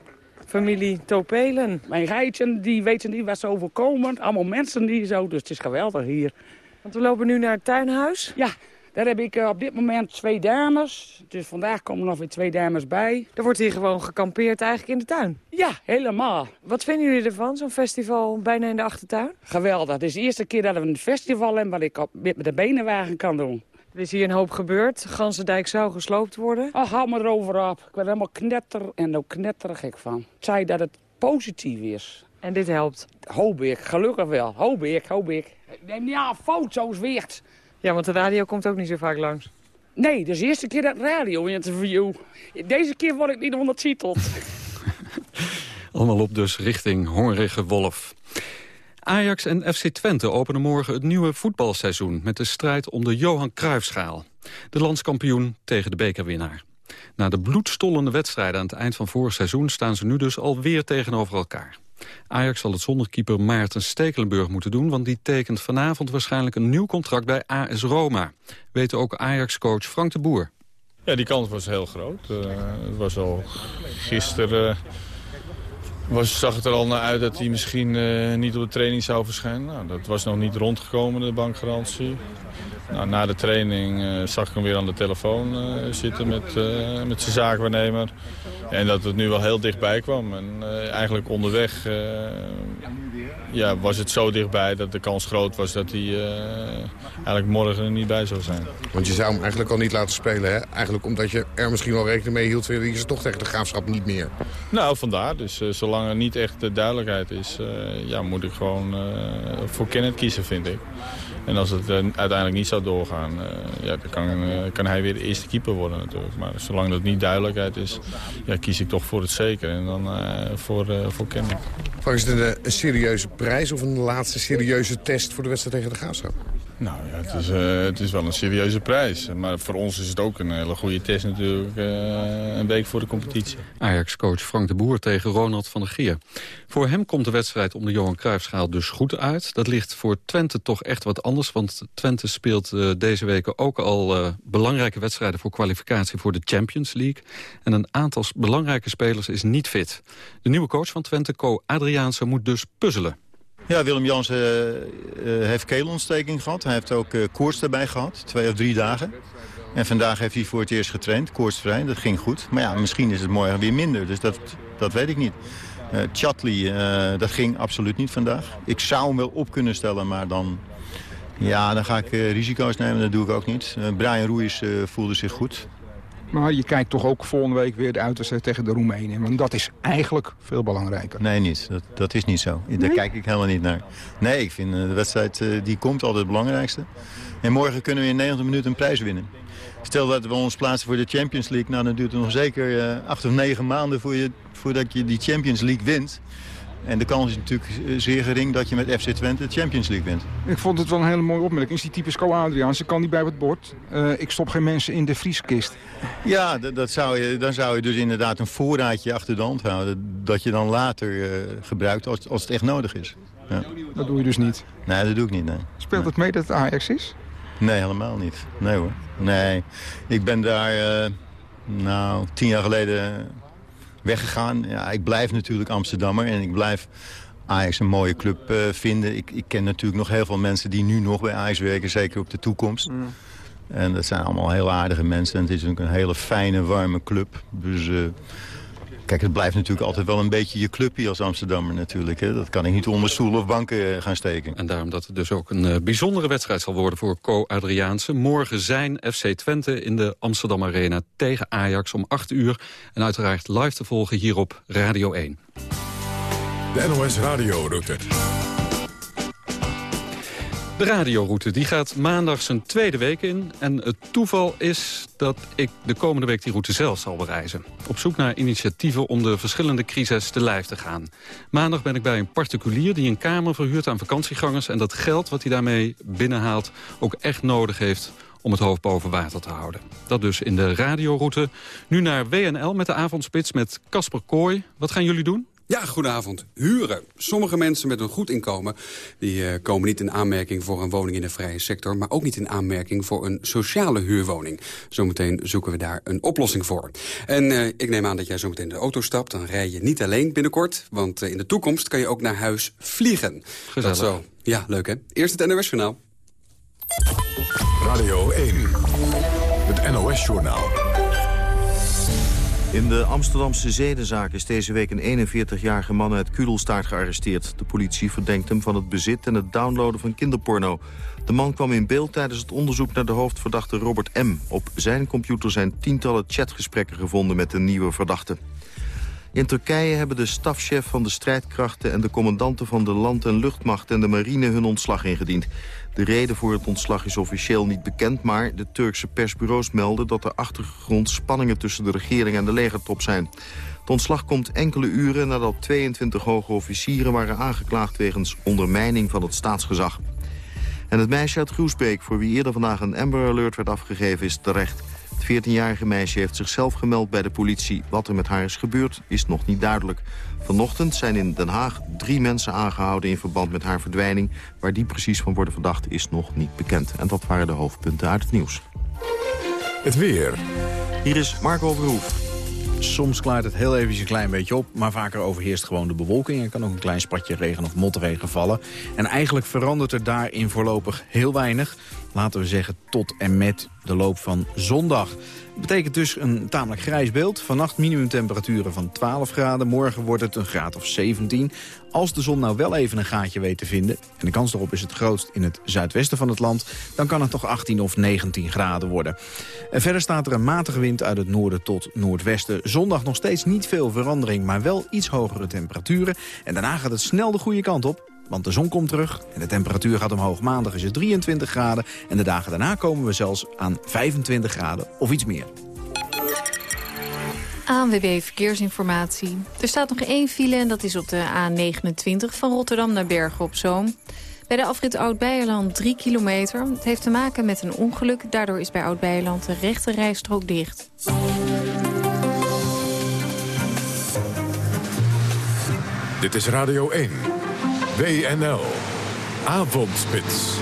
familie Topelen. Mijn rijtje, die weten niet wat ze overkomen. Allemaal mensen die zo, dus het is geweldig hier. Want we lopen nu naar het tuinhuis. Ja, daar heb ik uh, op dit moment twee dames. Dus vandaag komen er nog weer twee dames bij. Er wordt hier gewoon gekampeerd eigenlijk in de tuin? Ja, helemaal. Wat vinden jullie ervan, zo'n festival bijna in de achtertuin? Geweldig. Het is de eerste keer dat we een festival hebben... wat ik op, met de benenwagen kan doen. Er is hier een hoop gebeurd. Gansendijk zou gesloopt worden. Ach, hou me erover op. Ik ben helemaal knetter en ook knettergek van. Ik zei dat het positief is. En dit helpt? Hoop ik, gelukkig wel. Hoop ik, hoop ik. Neem ja, foto's weer. Ja, want de radio komt ook niet zo vaak langs. Nee, dat is de eerste keer dat radio-interview. Deze keer word ik niet ondertiteld. Allemaal op dus richting Hongerige Wolf. Ajax en FC Twente openen morgen het nieuwe voetbalseizoen... met de strijd om de Johan Cruijffschaal. De landskampioen tegen de bekerwinnaar. Na de bloedstollende wedstrijden aan het eind van vorig seizoen... staan ze nu dus alweer tegenover elkaar. Ajax zal het zonder keeper Maarten Stekelenburg moeten doen... want die tekent vanavond waarschijnlijk een nieuw contract bij AS Roma. Weet ook Ajax-coach Frank de Boer. Ja, die kans was heel groot. Uh, het was al gisteren... Was, zag het er al naar uit dat hij misschien uh, niet op de training zou verschijnen. Nou, dat was nog niet rondgekomen, de bankgarantie. Nou, na de training uh, zag ik hem weer aan de telefoon uh, zitten met, met zijn zaakwaarnemer. En dat het nu wel heel dichtbij kwam. En eigenlijk onderweg ja, was het zo dichtbij dat de kans groot was dat hij eigenlijk morgen er niet bij zou zijn. Want je zou hem eigenlijk al niet laten spelen, hè? Eigenlijk omdat je er misschien wel rekening mee hield... je ze toch tegen de graafschap niet meer. Nou, vandaar. Dus zolang er niet echt duidelijkheid is... ja, moet ik gewoon voor Kenneth kiezen, vind ik. En als het uiteindelijk niet zou doorgaan, uh, ja, dan kan, uh, kan, hij weer de eerste keeper worden natuurlijk. Maar zolang dat niet duidelijkheid is, ja, kies ik toch voor het zeker. En dan voor, voor Kenneth. Is het een, een, serieuze prijs of een laatste serieuze test voor de wedstrijd tegen de Graafschap? Nou ja, het is, uh, het is wel een serieuze prijs. Maar voor ons is het ook een hele goede test natuurlijk. Uh, een week voor de competitie. Ajax-coach Frank de Boer tegen Ronald van der Geer. Voor hem komt de wedstrijd om de Johan Cruijffschaal dus goed uit. Dat ligt voor Twente toch echt wat anders. Want Twente speelt uh, deze weken ook al belangrijke wedstrijden... voor kwalificatie voor de Champions League. En een aantal belangrijke spelers is niet fit. De nieuwe coach van Twente, Co Adriaanse, moet dus puzzelen. Ja, Willem Jansen uh, heeft keelontsteking gehad. Hij heeft ook uh, koorts erbij gehad, twee of drie dagen. En vandaag heeft hij voor het eerst getraind, koortsvrij. Dat ging goed. Maar ja, misschien is het morgen weer minder, dus dat, dat weet ik niet. Uh, Chatley, dat ging absoluut niet vandaag. Ik zou hem wel op kunnen stellen, maar dan, ja, dan ga ik risico's nemen. Dat doe ik ook niet. Brian Ruiz voelde zich goed. Maar je kijkt toch ook volgende week weer de uitwedstrijd tegen de Roemenen. Want dat is eigenlijk veel belangrijker. Nee, niet. Dat, dat is niet zo. Daar kijk ik helemaal niet naar. Nee, ik vind de wedstrijd die komt altijd het belangrijkste. En morgen kunnen we in 90 minuten een prijs winnen. Stel dat we ons plaatsen voor de Champions League. Nou, dan duurt het nog zeker acht of negen maanden voor je, voordat je die Champions League wint. En de kans is natuurlijk zeer gering dat je met FC Twente de Champions League wint. Ik vond het wel een hele mooie opmerking. Is die typisch Co Adriaan. Ze kan niet bij het bord. Uh, ik stop geen mensen in de vrieskist. Ja, dat zou je, dan zou je dus inderdaad een voorraadje achter de hand houden. Dat je dan later uh, gebruikt als, als het echt nodig is. Ja. Dat doe je dus niet? Nee, dat doe ik niet. Nee. Speelt het mee dat het Ajax is? Nee, helemaal niet. Nee hoor. Nee. Ik ben daar, uh, nou, tien jaar geleden weggegaan. Ja, ik blijf natuurlijk Amsterdammer en ik blijf Ajax een mooie club uh, vinden. Ik, ik, ken natuurlijk nog heel veel mensen die nu nog bij Ajax werken, zeker op de toekomst. Mm. En dat zijn allemaal heel aardige mensen. En het is ook een hele fijne, warme club. Dus uh, Kijk, het blijft natuurlijk altijd wel een beetje je clubje als Amsterdammer natuurlijk. Hè? Dat kan ik niet onder stoelen of banken gaan steken. En daarom dat het dus ook een bijzondere wedstrijd zal worden voor Co Adriaanse. Morgen zijn FC Twente in de Amsterdam Arena tegen Ajax om 8 uur. En uiteraard live te volgen hier op Radio 1. De NOS Radioroute. De radioroute die gaat maandag zijn tweede week in. En het toeval is dat ik de komende week die route zelf zal bereizen. Op zoek naar initiatieven om de verschillende crises te lijf te gaan. Maandag ben ik bij een particulier die een kamer verhuurt aan vakantiegangers... en dat geld wat hij daarmee binnenhaalt ook echt nodig heeft om het hoofd boven water te houden. Dat dus in de radioroute. Nu naar WNL met de avondspits met Casper Kooi. Wat gaan jullie doen? Ja, goedenavond. Huren. Sommige mensen met een goed inkomen... die uh, komen niet in aanmerking voor een woning in de vrije sector... maar ook niet in aanmerking voor een sociale huurwoning. Zometeen zoeken we daar een oplossing voor. En uh, ik neem aan dat jij zometeen de auto stapt. Dan rij je niet alleen binnenkort. Want uh, in de toekomst kan je ook naar huis vliegen. Gezellig. Dat zo. Ja, leuk hè. Eerst het NOS Journaal. Radio 1. Het NOS Journaal. In de Amsterdamse zedenzaak is deze week een 41-jarige man uit Kudelstaart gearresteerd. De politie verdenkt hem van het bezit en het downloaden van kinderporno. De man kwam in beeld tijdens het onderzoek naar de hoofdverdachte Robert M. Op zijn computer zijn tientallen chatgesprekken gevonden met de nieuwe verdachte. In Turkije hebben de stafchef van de strijdkrachten... en de commandanten van de land- en luchtmacht en de marine hun ontslag ingediend. De reden voor het ontslag is officieel niet bekend... maar de Turkse persbureaus melden dat er achtergrond spanningen... tussen de regering en de legertop zijn. Het ontslag komt enkele uren nadat 22 hoge officieren waren aangeklaagd... wegens ondermijning van het staatsgezag. En het meisje uit Groesbeek, voor wie eerder vandaag een Amber Alert werd afgegeven, is terecht. Het 14-jarige meisje heeft zichzelf gemeld bij de politie. Wat er met haar is gebeurd is nog niet duidelijk. Vanochtend zijn in Den Haag drie mensen aangehouden in verband met haar verdwijning. Waar die precies van worden verdacht is nog niet bekend. En dat waren de hoofdpunten uit het nieuws. Het weer. Hier is Marco Verhoef. Soms klaart het heel even een klein beetje op, maar vaker overheerst gewoon de bewolking. Er kan ook een klein spatje regen of motregen vallen. En eigenlijk verandert er daarin voorlopig heel weinig. Laten we zeggen tot en met de loop van zondag. Dat betekent dus een tamelijk grijs beeld. Vannacht minimumtemperaturen van 12 graden. Morgen wordt het een graad of 17. Als de zon nou wel even een gaatje weet te vinden... en de kans daarop is het grootst in het zuidwesten van het land... dan kan het nog 18 of 19 graden worden. En verder staat er een matige wind uit het noorden tot noordwesten. Zondag nog steeds niet veel verandering, maar wel iets hogere temperaturen. En daarna gaat het snel de goede kant op. Want de zon komt terug en de temperatuur gaat omhoog. Maandag is het 23 graden en de dagen daarna komen we zelfs aan 25 graden of iets meer. ANWB Verkeersinformatie. Er staat nog één file en dat is op de A29 van Rotterdam naar Bergen op Zoom. Bij de afrit Oud-Beijerland 3 kilometer. Het heeft te maken met een ongeluk. Daardoor is bij Oud-Beijerland de rechte rijstrook dicht. Dit is Radio 1. WNL. Avondspits.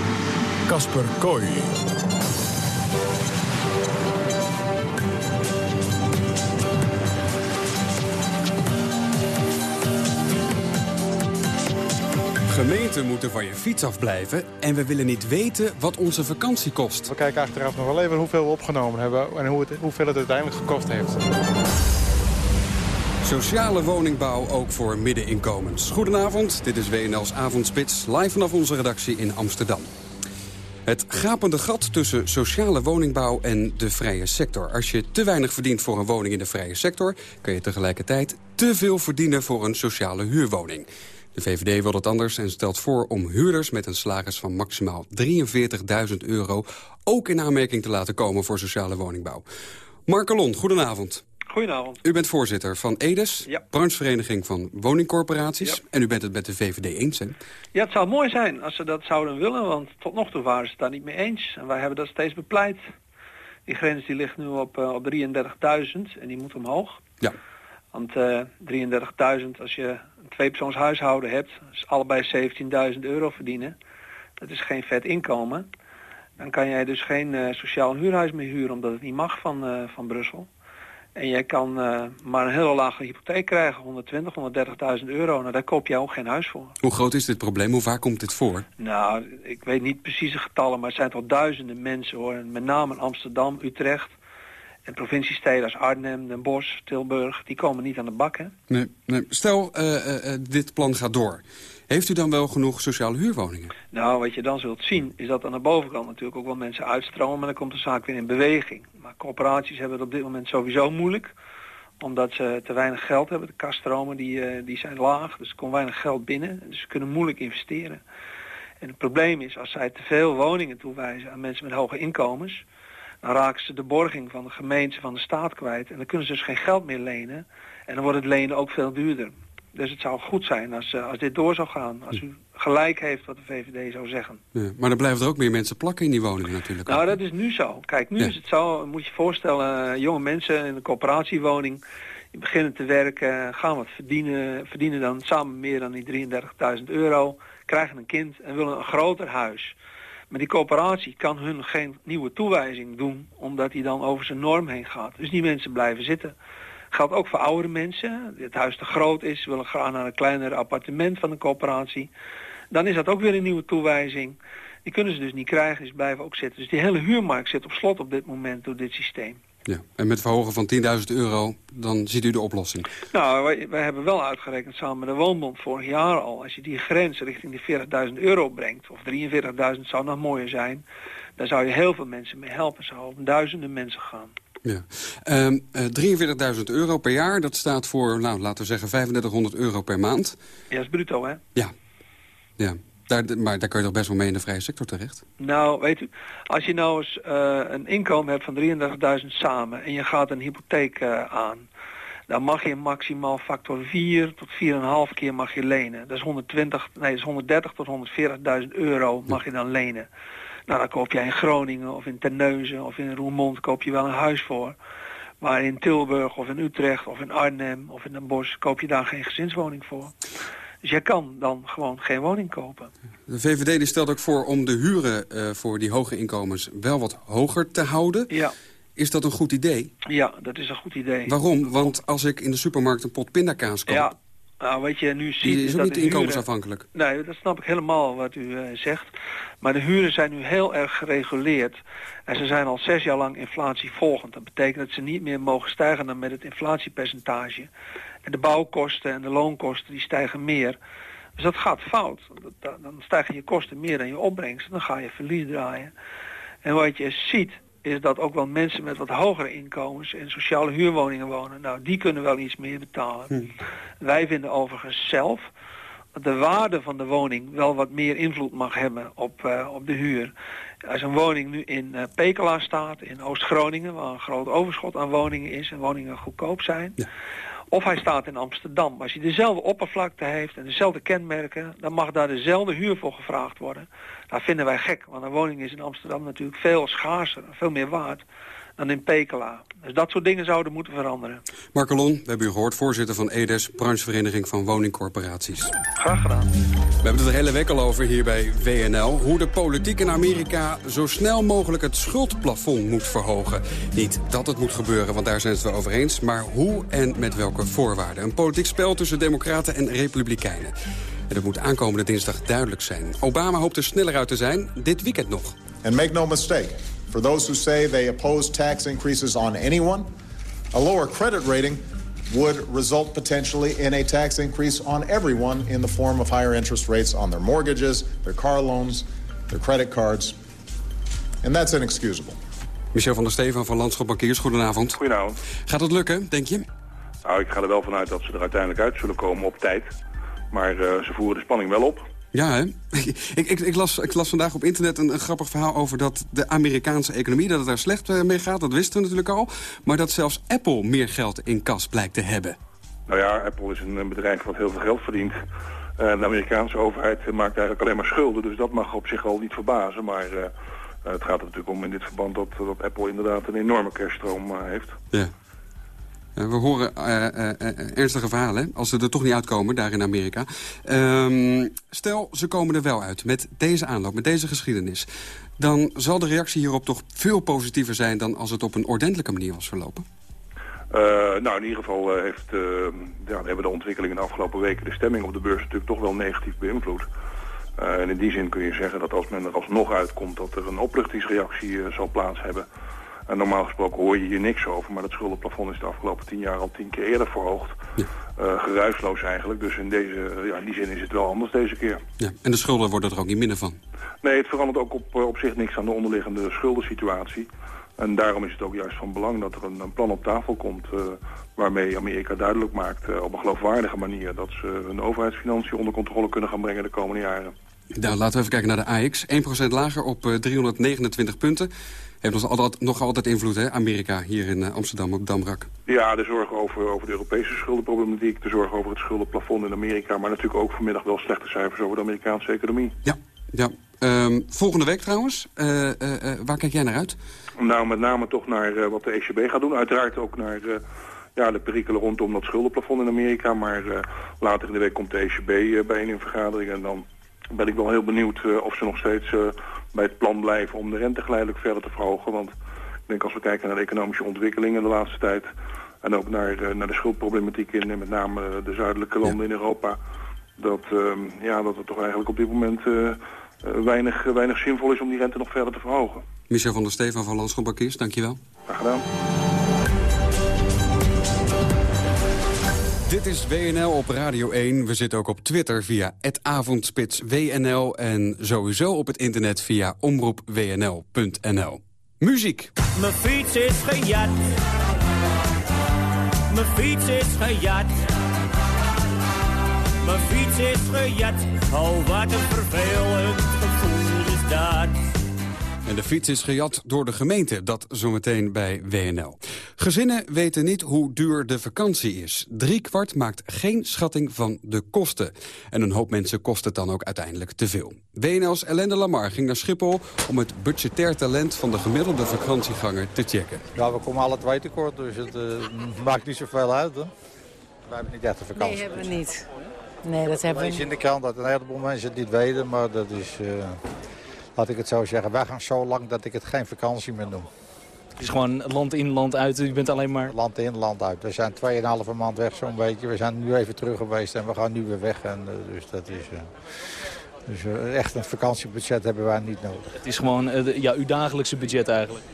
Kasper Kooi. Gemeenten moeten van je fiets afblijven en we willen niet weten wat onze vakantie kost. We kijken achteraf nog wel even hoeveel we opgenomen hebben en hoe het, hoeveel het uiteindelijk gekost heeft. Sociale woningbouw ook voor middeninkomens. Goedenavond, dit is WNL's Avondspits, live vanaf onze redactie in Amsterdam. Het gapende gat tussen sociale woningbouw en de vrije sector. Als je te weinig verdient voor een woning in de vrije sector... kan je tegelijkertijd te veel verdienen voor een sociale huurwoning. De VVD wil het anders en stelt voor om huurders met een salaris van maximaal 43.000 euro... ook in aanmerking te laten komen voor sociale woningbouw. Mark Alon, goedenavond. Goedenavond. U bent voorzitter van EDES, Ja. branchevereniging van woningcorporaties. En u bent het met de VVD eens, hè? Ja, het zou mooi zijn als ze dat zouden willen, want tot nog toe waren ze het daar niet mee eens. En wij hebben dat steeds bepleit. Die grens die ligt nu op, eh, op 33.000 en die moet omhoog. Ja. Want eh 33.000, als je een tweepersoonshuishouden hebt, dus allebei 17.000 euro verdienen. Dat is geen vet inkomen. Dan kan jij dus geen eh, sociaal huurhuis meer huren, omdat het niet mag van, eh, van Brussel. En jij kan eh, maar een hele lage hypotheek krijgen, 120, 130.000 euro. Nou, daar koop jij ook geen huis voor. Hoe groot is dit probleem? Hoe vaak komt dit voor? Nou, ik weet niet precieze getallen, maar het zijn toch duizenden mensen hoor. En Met name in Amsterdam, Utrecht. En provinciesteden als Arnhem, Den Bosch, Tilburg, die komen niet aan de bak. Hè? Nee, nee. Stel, dit plan gaat door. Heeft u dan wel genoeg sociale huurwoningen? Nou, wat je dan zult zien is dat aan de bovenkant natuurlijk ook wel mensen uitstromen, maar dan komt de zaak weer in beweging. Maar corporaties hebben het op dit moment sowieso moeilijk, omdat ze te weinig geld hebben. De kaststromen die, uh, die zijn laag, dus er komt weinig geld binnen, dus ze kunnen moeilijk investeren. En het probleem is, als zij te veel woningen toewijzen aan mensen met hoge inkomens, dan raken ze de borging van de gemeente, van de staat kwijt en dan kunnen ze dus geen geld meer lenen. En dan wordt het lenen ook veel duurder. Dus het zou goed zijn als, uh, als dit door zou gaan. Als u gelijk heeft wat de VVD zou zeggen. Ja, maar dan blijven er ook meer mensen plakken in die woningen natuurlijk. Nou, dat is nu zo. Kijk, nu is het zo, moet je je voorstellen, jonge mensen in een coöperatiewoning... die beginnen te werken, gaan wat verdienen, verdienen dan samen meer dan die 33.000 euro... krijgen een kind en willen een groter huis. Maar die coöperatie kan hun geen nieuwe toewijzing doen... omdat hij dan over zijn norm heen gaat. Dus die mensen blijven zitten... Geldt ook voor oudere mensen. Het huis te groot is, willen graag naar een kleiner appartement van een coöperatie. Dan is dat ook weer een nieuwe toewijzing. Die kunnen ze dus niet krijgen, dus blijven ook zitten. Dus die hele huurmarkt zit op slot op dit moment door dit systeem. Ja, en met verhogen van 10.000 euro, dan ziet u de oplossing? Nou, wij, wij, hebben wel uitgerekend samen met de Woonbond vorig jaar al... als je die grens richting die 40.000 euro brengt, of 43.000 zou nog mooier zijn... dan zou je heel veel mensen mee helpen. zou om duizenden mensen gaan. Ja. Um, uh, 43.000 euro per jaar, dat staat voor, nou, laten we zeggen, 3500 euro per maand. Ja, dat is bruto, hè? Ja. ja. Daar, maar daar kun je toch best wel mee in de vrije sector terecht? Nou, weet u, als je nou eens uh, een inkomen hebt van 33.000 samen... en je gaat een hypotheek uh, aan... dan mag je maximaal factor 4 tot 4,5 keer mag je lenen. Dat is 120, nee, dat is 130 tot 140.000 euro mag je dan lenen. Nou, dan koop jij in Groningen of in Terneuzen of in Roermond koop je wel een huis voor. Maar in Tilburg of in Utrecht of in Arnhem of in Den Bosch koop je daar geen gezinswoning voor. Dus jij kan dan gewoon geen woning kopen. De VVD die stelt ook voor om de huren uh, voor die hoge inkomens wel wat hoger te houden. Ja. Is dat een goed idee? Ja, dat is een goed idee. Waarom? Want als ik in de supermarkt een pot pindakaas koop... Ja. Nou, wat je nu ziet... Die is dat niet de inkomensafhankelijk. Huren... Nee, dat snap ik helemaal wat u uh, zegt. Maar de huren zijn nu heel erg gereguleerd. En ze zijn al zes jaar lang inflatievolgend. Dat betekent dat ze niet meer mogen stijgen dan met het inflatiepercentage. En de bouwkosten en de loonkosten die stijgen meer. Dus dat gaat fout. Dan stijgen je kosten meer dan je opbrengst. Dan ga je verlies draaien. En wat je ziet is dat ook wel mensen met wat hogere inkomens in sociale huurwoningen wonen. Nou, die kunnen wel iets meer betalen. Hm. Wij vinden overigens zelf dat de waarde van de woning wel wat meer invloed mag hebben op, uh, op de huur. Als een woning nu in uh, Pekela staat, in Oost-Groningen, waar een groot overschot aan woningen is en woningen goedkoop zijn... Ja. Of hij staat in Amsterdam. Als hij dezelfde oppervlakte heeft en dezelfde kenmerken... dan mag daar dezelfde huur voor gevraagd worden. Dat vinden wij gek, want een woning is in Amsterdam natuurlijk veel schaarser... veel meer waard dan in Pekela. Dus dat soort dingen zouden moeten veranderen. Mark Alon, we hebben u gehoord, voorzitter van EDES... branchevereniging van woningcorporaties. Graag gedaan. We hebben het er de hele week al over hier bij WNL. Hoe de politiek in Amerika zo snel mogelijk het schuldplafond moet verhogen. Niet dat het moet gebeuren, want daar zijn ze het wel over eens... maar hoe en met welke voorwaarden. Een politiek spel tussen democraten en republikeinen. En dat moet aankomende dinsdag duidelijk zijn. Obama hoopt er sneller uit te zijn, dit weekend nog. And make no mistake... For those who say they oppose tax increases on anyone, a lower credit rating would result potentially in a tax increase on everyone in the form of higher interest rates on their mortgages, their car loans, their credit cards. And that's inexcusable. Michel van der Steven van Landschap Bankiers, goedenavond. Goedenavond. Gaat het lukken, denk je? Nou, ik ga er wel vanuit dat ze er uiteindelijk uit zullen komen op tijd. Maar uh, ze voeren de spanning wel op. Ja, hè? ik, ik, ik, las, ik las vandaag op internet een, een, grappig verhaal over dat de Amerikaanse economie... dat het daar slecht uh, mee gaat, dat wisten we natuurlijk al. Maar dat zelfs Apple meer geld in kas blijkt te hebben. Nou ja, Apple is een bedrijf wat heel veel geld verdient. Uh, de Amerikaanse overheid maakt eigenlijk alleen maar schulden. Dus dat mag op zich al niet verbazen. Maar uh, het gaat er natuurlijk om in dit verband dat, dat Apple inderdaad een enorme kerststroom heeft. Ja. Uh, we horen uh, uh, ernstige verhalen, als ze er toch niet uitkomen, daar in Amerika. Um, stel, ze komen er wel uit, met deze aanloop, met deze geschiedenis. Dan zal de reactie hierop toch veel positiever zijn... dan als het op een ordentelijke manier was verlopen? nou, in ieder geval heeft, ja, hebben de ontwikkelingen de afgelopen weken... de stemming op de beurs natuurlijk toch wel negatief beïnvloed. en in die zin kun je zeggen dat als men er alsnog uitkomt... dat er een opluchtingsreactie zal plaats hebben... En normaal gesproken hoor je hier niks over, maar dat schuldenplafond is de afgelopen tien jaar al tien keer eerder verhoogd. Ja. geruisloos eigenlijk, dus in, deze, ja, in die zin is het wel anders deze keer. Ja. En de schulden worden er ook niet minder van? Nee, het verandert ook op, op zich niks aan de onderliggende schuldensituatie. En daarom is het ook juist van belang dat er een, een plan op tafel komt... Uh, waarmee Amerika duidelijk maakt uh, op een geloofwaardige manier... dat ze hun overheidsfinanciën onder controle kunnen gaan brengen de komende jaren. Nou, laten we even kijken naar de AX. 1% lager op uh, 329 punten. Heeft nog altijd, nog altijd invloed, hè, Amerika, hier in Amsterdam op Damrak. Ja, de zorg over, over de Europese schuldenproblematiek... de zorg over het schuldenplafond in Amerika... maar natuurlijk ook vanmiddag wel slechte cijfers over de Amerikaanse economie. Ja, ja. Um, volgende week trouwens, waar kijk jij naar uit? Nou, met name toch naar wat de ECB gaat doen. Uiteraard ook naar ja, de perikelen rondom dat schuldenplafond in Amerika. Maar later in de week komt de ECB bijeen in vergadering. En dan ben ik wel heel benieuwd of ze nog steeds bij het plan blijven om de rente geleidelijk verder te verhogen. Want ik denk als we kijken naar de economische ontwikkelingen de laatste tijd... en ook naar, naar de schuldproblematiek in met name de zuidelijke landen in Europa... Dat, ja, dat het toch eigenlijk op dit moment weinig, weinig zinvol is om die rente nog verder te verhogen. Michel van der Steven van Landschap Bankiers, dankjewel. Graag gedaan. Dit is WNL op Radio 1. We zitten ook op Twitter via avondspitswnl en sowieso op het internet via omroepwnl.nl. Muziek. Mijn fiets is gejat. Mijn fiets is gejat. Mijn fiets is gejat. Oh, wat een vervelend gevoel is dat. En de fiets is gejat door de gemeente, dat zometeen bij WNL. Gezinnen weten niet hoe duur de vakantie is. Drie kwart maakt geen schatting van de kosten. En een hoop mensen kost het dan ook uiteindelijk te veel. WNL's Ellende Lamar ging naar Schiphol om het budgetair talent van de gemiddelde vakantieganger te checken. Ja, we komen alle twee tekort, dus het uh, maakt niet zoveel uit. Hè? We hebben niet echt een vakantie. Nee, hebben we niet. Nee, dat hebben we niet. in de krant dat een heleboel mensen het niet weten, maar dat is... Uh laat ik het zo zeggen. Wij gaan zo lang dat ik het geen vakantie meer noem. Het is gewoon land in, land uit. U bent alleen maar... Land in, land uit. We zijn 2,5 maand weg zo'n beetje. We zijn nu even terug geweest en we gaan nu weer weg. En, uh, dus dat is... Uh, dus uh, echt een vakantiebudget hebben wij niet nodig. Het is gewoon ja, uw dagelijkse budget eigenlijk?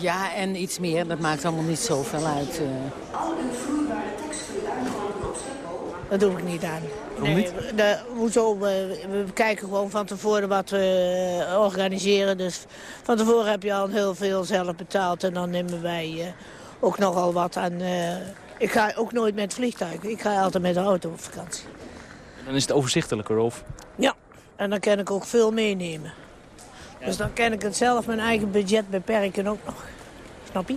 ja, en iets meer. Dat maakt allemaal niet zoveel uit. Dat doe ik niet aan. Nee, de, hoezo? We, we, kijken gewoon van tevoren wat we uh, organiseren. Dus van tevoren heb je al heel veel zelf betaald. En dan nemen wij uh, ook nogal wat aan. Uh, ik ga ook nooit met vliegtuigen. Ik ga altijd met de auto op vakantie. En dan is het overzichtelijker, of? Ja, en dan kan ik ook veel meenemen. Dus dan kan ik het zelf mijn eigen budget beperken ook nog. Snap je?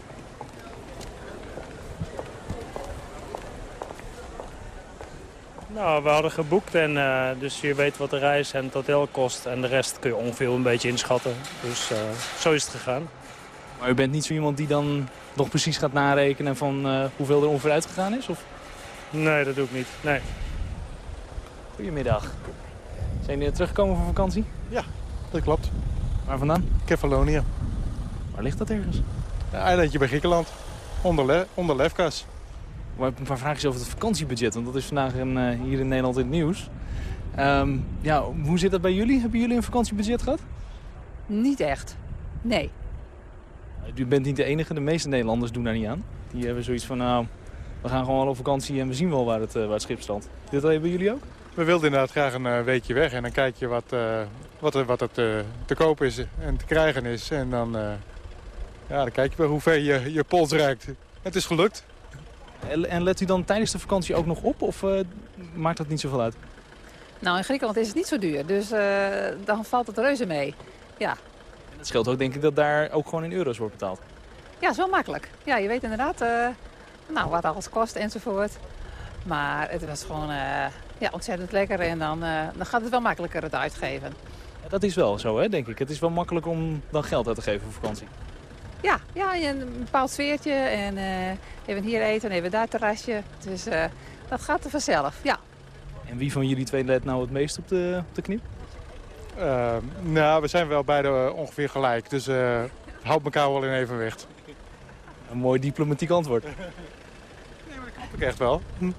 Nou, we hadden geboekt en uh, dus je weet wat de reis en het hotel kost. En de rest kun je ongeveer een beetje inschatten. Dus uh, zo is het gegaan. Maar u bent niet zo iemand die dan nog precies gaat narekenen van uh, hoeveel er ongeveer uitgegaan is? Of? Nee, dat doe ik niet. Nee. Goedemiddag. Zijn jullie teruggekomen van vakantie? Ja, dat klopt. Waar vandaan? Kefalonia. Waar ligt dat ergens? Een eilandje bij Griekenland. Onder, Le onder Lefkas. Maar een paar vragen over het vakantiebudget. Want dat is vandaag een, uh, hier in Nederland in het nieuws. Um, ja, hoe zit dat bij jullie? Hebben jullie een vakantiebudget gehad? Niet echt. Nee. U bent niet de enige. De meeste Nederlanders doen daar niet aan. Die hebben zoiets van, nou, we gaan gewoon wel op vakantie en we zien wel waar het, uh, waar het schip strandt. Dit hebben jullie ook? We wilden inderdaad graag een uh, weekje weg. En dan kijk je wat, uh, wat, er, wat het te koop is en te krijgen is. En dan, ja, dan kijk je wel hoe ver je, je pols reikt. Het is gelukt. En let u dan tijdens de vakantie ook nog op of uh, maakt dat niet zoveel uit? Nou, in Griekenland is het niet zo duur, dus uh, dan valt het reuze mee. Ja. En dat scheelt ook denk ik dat daar ook gewoon in euro's wordt betaald. Ja, is wel makkelijk. Ja, je weet inderdaad uh, nou, wat alles kost enzovoort. Maar het was gewoon ja, ontzettend lekker en dan, dan gaat het wel makkelijker het uitgeven. Ja, dat is wel zo, hè, denk ik. Het is wel makkelijk om dan geld uit te geven voor vakantie. Ja, ja een bepaald sfeertje. En uh, even hier eten en even daar terrasje. Dus uh, dat gaat er vanzelf, ja. En wie van jullie twee let nou het meest op de, op de knip? Uh, nou, we zijn wel beide ongeveer gelijk. Dus houd elkaar wel in evenwicht. Een mooi diplomatiek antwoord. nee, maar dat ik echt wel. Hm.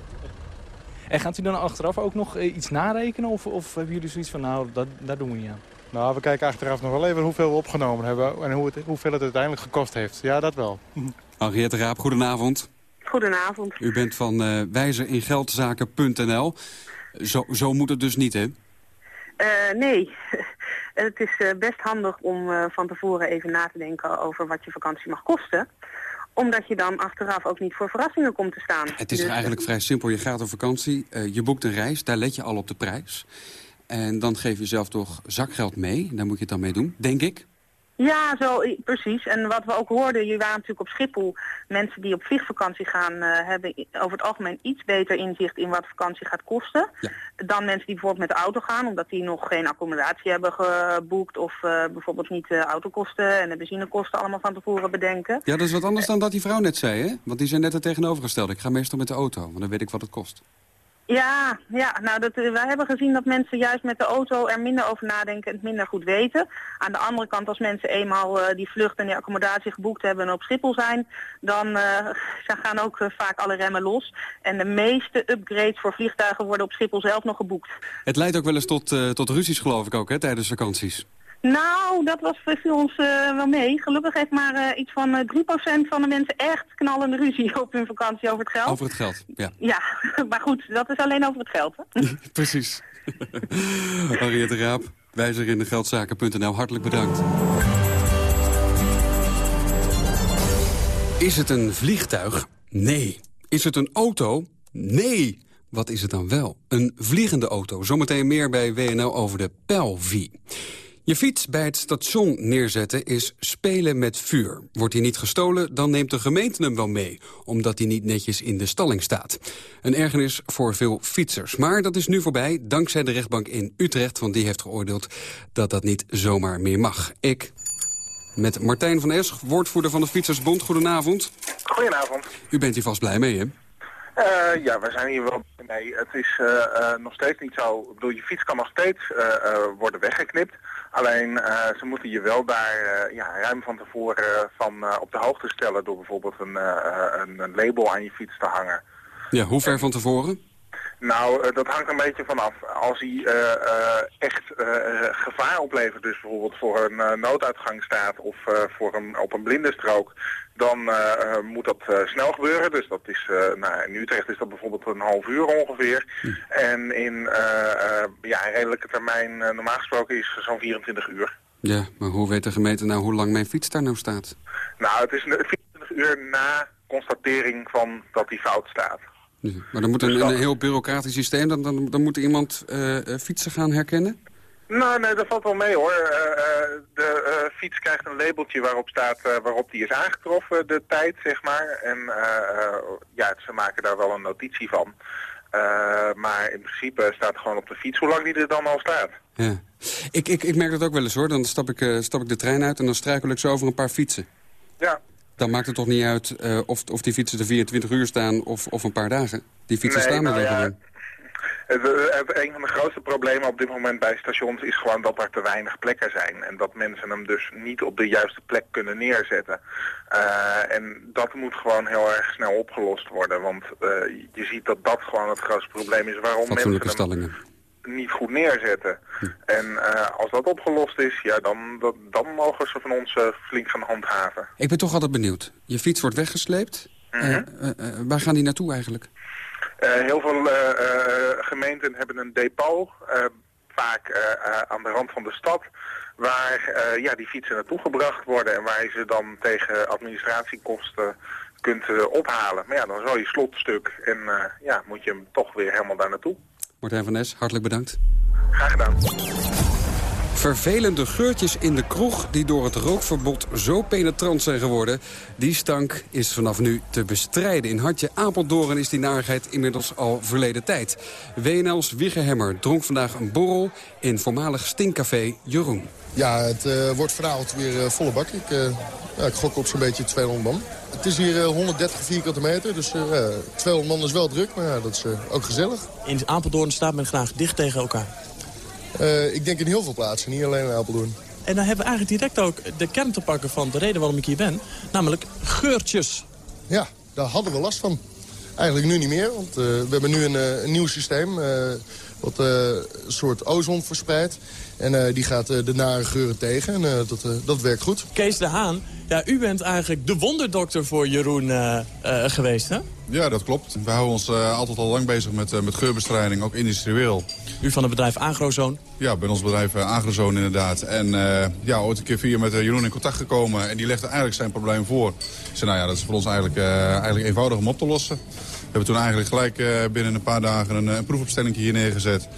En gaat u dan achteraf ook nog iets narekenen? Of, of hebben jullie zoiets van, nou, dat, daar doen we niet aan? Nou, we kijken achteraf nog wel even hoeveel we opgenomen hebben... en hoe het, hoeveel het uiteindelijk gekost heeft. Ja, dat wel. Henriette Raap, goedenavond. Goedenavond. U bent van uh, wijzeringeldzaken.nl. Zo, zo moet het dus niet, hè? Uh, nee. het is uh, best handig om uh, van tevoren even na te denken over wat je vakantie mag kosten omdat je dan achteraf ook niet voor verrassingen komt te staan. Het is dus, eigenlijk vrij simpel. Je gaat op vakantie, je boekt een reis, daar let je al op de prijs. En dan geef je zelf toch zakgeld mee. Daar moet je het dan mee doen, denk ik. Ja, zo, precies. En wat we ook hoorden, je waren natuurlijk op Schiphol. Mensen die op vliegvakantie gaan, uh, hebben over het algemeen iets beter inzicht in wat vakantie gaat kosten. Ja. Dan mensen die bijvoorbeeld met de auto gaan, omdat die nog geen accommodatie hebben geboekt. Of uh, bijvoorbeeld niet de autokosten en de benzinekosten allemaal van tevoren bedenken. Ja, dat is wat anders dan dat die vrouw net zei, hè? Want die zei net het tegenovergestelde. Ik ga meestal met de auto, want dan weet ik wat het kost. Ja, ja nou dat, wij hebben gezien dat mensen juist met de auto er minder over nadenken en het minder goed weten. Aan de andere kant, als mensen eenmaal uh, die vlucht en die accommodatie geboekt hebben en op Schiphol zijn, dan uh, gaan ook vaak alle remmen los. En de meeste upgrades voor vliegtuigen worden op Schiphol zelf nog geboekt. Het leidt ook wel eens tot, tot ruzies geloof ik ook, hè, tijdens vakanties. Nou, dat was voor ons uh, wel mee. Gelukkig heeft maar uh, iets van uh, 3% van de mensen echt knallende ruzie op hun vakantie over het geld. Over het geld, ja. Ja, maar goed, dat is alleen over het geld. Hè? Precies. Henriette Raap, wijzer in de geldzaken.nl, hartelijk bedankt. Is het een vliegtuig? Nee. Is het een auto? Nee. Wat is het dan wel? Een vliegende auto. Zometeen meer bij WNL over de Pelvi. Je fiets bij het station neerzetten is spelen met vuur. Wordt hij niet gestolen, dan neemt de gemeente hem wel mee... omdat hij niet netjes in de stalling staat. Een ergernis voor veel fietsers. Maar dat is nu voorbij, dankzij de rechtbank in Utrecht... want die heeft geoordeeld dat dat niet zomaar meer mag. Ik met Martijn van Esch, woordvoerder van de Fietsersbond. Goedenavond. Goedenavond. U bent hier vast blij mee, hè? Uh, ja, we zijn hier wel nee. Het is uh, uh, nog steeds niet zo. Ik bedoel, je fiets kan nog steeds worden weggeknipt. Alleen ze moeten je wel daar ja, ruim van tevoren van op de hoogte stellen door bijvoorbeeld een, een, een, label aan je fiets te hangen. Ja, hoe ver van tevoren? Nou, dat hangt een beetje vanaf. Als hij echt gevaar oplevert, dus bijvoorbeeld voor een nooduitgang staat of voor een, op een blinde strook, dan moet dat snel gebeuren. Dus dat is, nou, in Utrecht is dat bijvoorbeeld een half uur ongeveer. Hm. En in ja, redelijke termijn, normaal gesproken, is zo'n 24 uur. Ja, maar hoe weet de gemeente nou hoe lang mijn fiets daar nou staat? Nou, het is 24 uur na constatering van dat die fout staat. Maar dan moet een, een heel bureaucratisch systeem, dan, dan, dan moet iemand fietsen gaan herkennen? Nou, nee, dat valt wel mee hoor. Uh, de uh, fiets krijgt een labeltje waarop staat uh, waarop die is aangetroffen, de tijd, zeg maar. En ja, ze maken daar wel een notitie van. maar in principe staat gewoon op de fiets hoe lang die er dan al staat. Ja. Ik, ik, ik merk dat ook wel eens hoor. Dan stap ik, stap ik de trein uit en dan struikel ik zo over een paar fietsen. Ja. Dan maakt het toch niet uit of, of die fietsen er 24 uur staan of, of een paar dagen. Die fietsen nee, staan er nou, ja, een van de grootste problemen op dit moment bij stations is gewoon dat er te weinig plekken zijn. En dat mensen hem dus niet op de juiste plek kunnen neerzetten. Uh, en dat moet gewoon heel erg snel opgelost worden. Want uh, je ziet dat dat gewoon het grootste probleem is waarom mensen hem niet goed neerzetten. Hm. En uh, als dat opgelost is, ja, dan, dat, dan mogen ze van ons flink gaan handhaven. Ik ben toch altijd benieuwd. Je fiets wordt weggesleept. Mm -hmm. waar gaan die naartoe eigenlijk? Heel veel gemeenten hebben een depot, vaak aan de rand van de stad, waar ja, die fietsen naartoe gebracht worden en waar je ze dan tegen administratiekosten kunt ophalen. Maar ja, dan is wel je slotstuk en ja, moet je hem toch weer helemaal daar naartoe. Martijn van Nes, hartelijk bedankt. Graag gedaan. Vervelende geurtjes in de kroeg die door het rookverbod zo penetrant zijn geworden... die stank is vanaf nu te bestrijden. In Hartje Apeldoorn is die narigheid inmiddels al verleden tijd. WNL's Wiggehemmer dronk vandaag een borrel in voormalig stinkcafé Jeroen. Ja, het uh, wordt vanavond weer uh, volle bak. Ik, uh, ja, ik gok op zo'n beetje 200 man. Het is hier 130 vierkante meter, dus 200 man is wel druk, maar ja, dat is ook gezellig. In Apeldoorn staat men graag dicht tegen elkaar. Uh, ik denk in heel veel plaatsen, niet alleen in Apeldoorn. En dan hebben we eigenlijk direct ook de kern te pakken van de reden waarom ik hier ben. Namelijk geurtjes. Ja, daar hadden we last van. Eigenlijk nu niet meer, want uh, we hebben nu een, uh, een nieuw systeem. Wat een soort ozon verspreidt. En die gaat de nare geuren tegen en dat, dat werkt goed. Kees de Haan, ja, u bent eigenlijk de wonderdokter voor Jeroen geweest, hè? Ja, dat klopt. We houden ons uh, altijd al lang bezig met, uh, met geurbestrijding, ook industrieel. U van het bedrijf Agrozone? Ja, bij ons bedrijf uh, Agrozone inderdaad. En ja, ooit een keer via met Jeroen in contact gekomen en die legde eigenlijk zijn probleem voor. Ik zei, nou ja, dat is voor ons eigenlijk, eigenlijk eenvoudig om op te lossen. We hebben toen eigenlijk gelijk binnen een paar dagen een, een proefopstelling hier neergezet.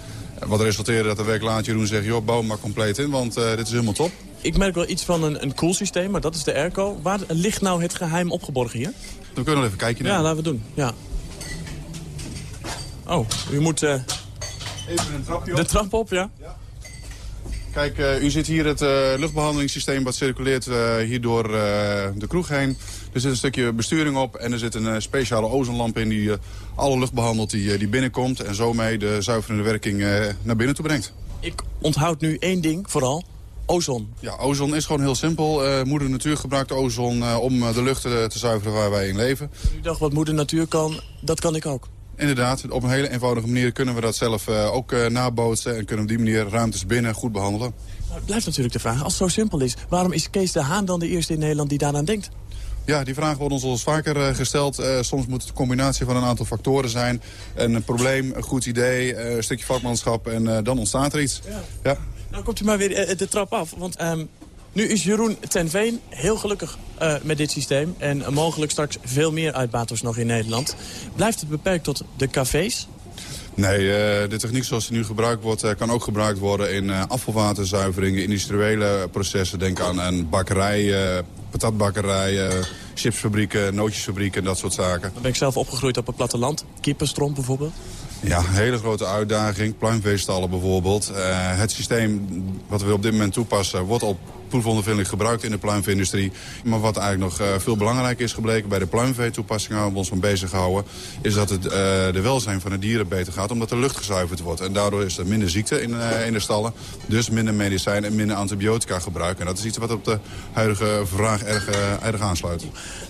Wat resulteerde dat de week later Jeroen zegt, joh, bouw maar compleet in, want dit is helemaal top. Ik merk wel iets van een, een koelsysteem, maar dat is de airco. Waar ligt nou het geheim opgeborgen hier? We kunnen nog even kijken. Ja, laten we doen. Ja. Oh, u moet... Uh... Even een trapje op. De trap op, ja. ja. Kijk, uh, u ziet hier het luchtbehandelingssysteem wat circuleert hier door de kroeg heen. Er zit een stukje besturing op en er zit een speciale ozonlamp in die alle lucht behandelt die, die binnenkomt. En zo mee de zuiverende werking naar binnen toe brengt. Ik onthoud nu één ding vooral ozon? Ja, ozon is gewoon heel simpel. Uh, moeder natuur gebruikt ozon uh, om eh, de lucht te, te, zuiveren waar wij in leven. U dacht wat moeder natuur kan, dat kan ik ook? Inderdaad, op een hele eenvoudige manier kunnen we dat zelf ook nabootsen... en kunnen op die manier ruimtes binnen goed behandelen. Nou, het blijft natuurlijk de vraag, als het zo simpel is... waarom is Kees de Haan dan de eerste in Nederland die daaraan denkt? Ja, die vraag wordt ons al eens vaker gesteld. Uh, soms moet het een combinatie van een aantal factoren zijn. Een probleem, een goed idee, een stukje vakmanschap en uh, dan ontstaat er iets. Ja. ja. Nou komt u maar weer eh, de trap af. Want um, nu is Jeroen ten Veen heel gelukkig uh, met dit systeem. En mogelijk straks veel meer uitbaters nog in Nederland. Blijft het beperkt tot de cafés? Nee, de techniek zoals die nu gebruikt wordt... Kan ook gebruikt worden in afvalwaterzuiveringen, industriële processen. Denk aan een bakkerij, patatbakkerijen, chipsfabrieken, nootjesfabrieken, dat soort zaken. Dan ben ik zelf opgegroeid op het platteland. Kippenstrom bijvoorbeeld. Ja, hele grote uitdaging. Pluimveestallen bijvoorbeeld. Uh, het systeem wat we op dit moment toepassen wordt al proefondervindelijk gebruikt in de pluimveeindustrie. Maar wat eigenlijk nog uh, veel belangrijker is gebleken bij de pluimvee-toepassing waar we ons van bezig houden, is dat het uh, de welzijn van de dieren beter gaat omdat de lucht gezuiverd wordt. En daardoor is er minder ziekte in, de stallen, dus minder medicijn en minder antibiotica gebruik. En dat is iets wat op de huidige vraag erg, erg aansluit.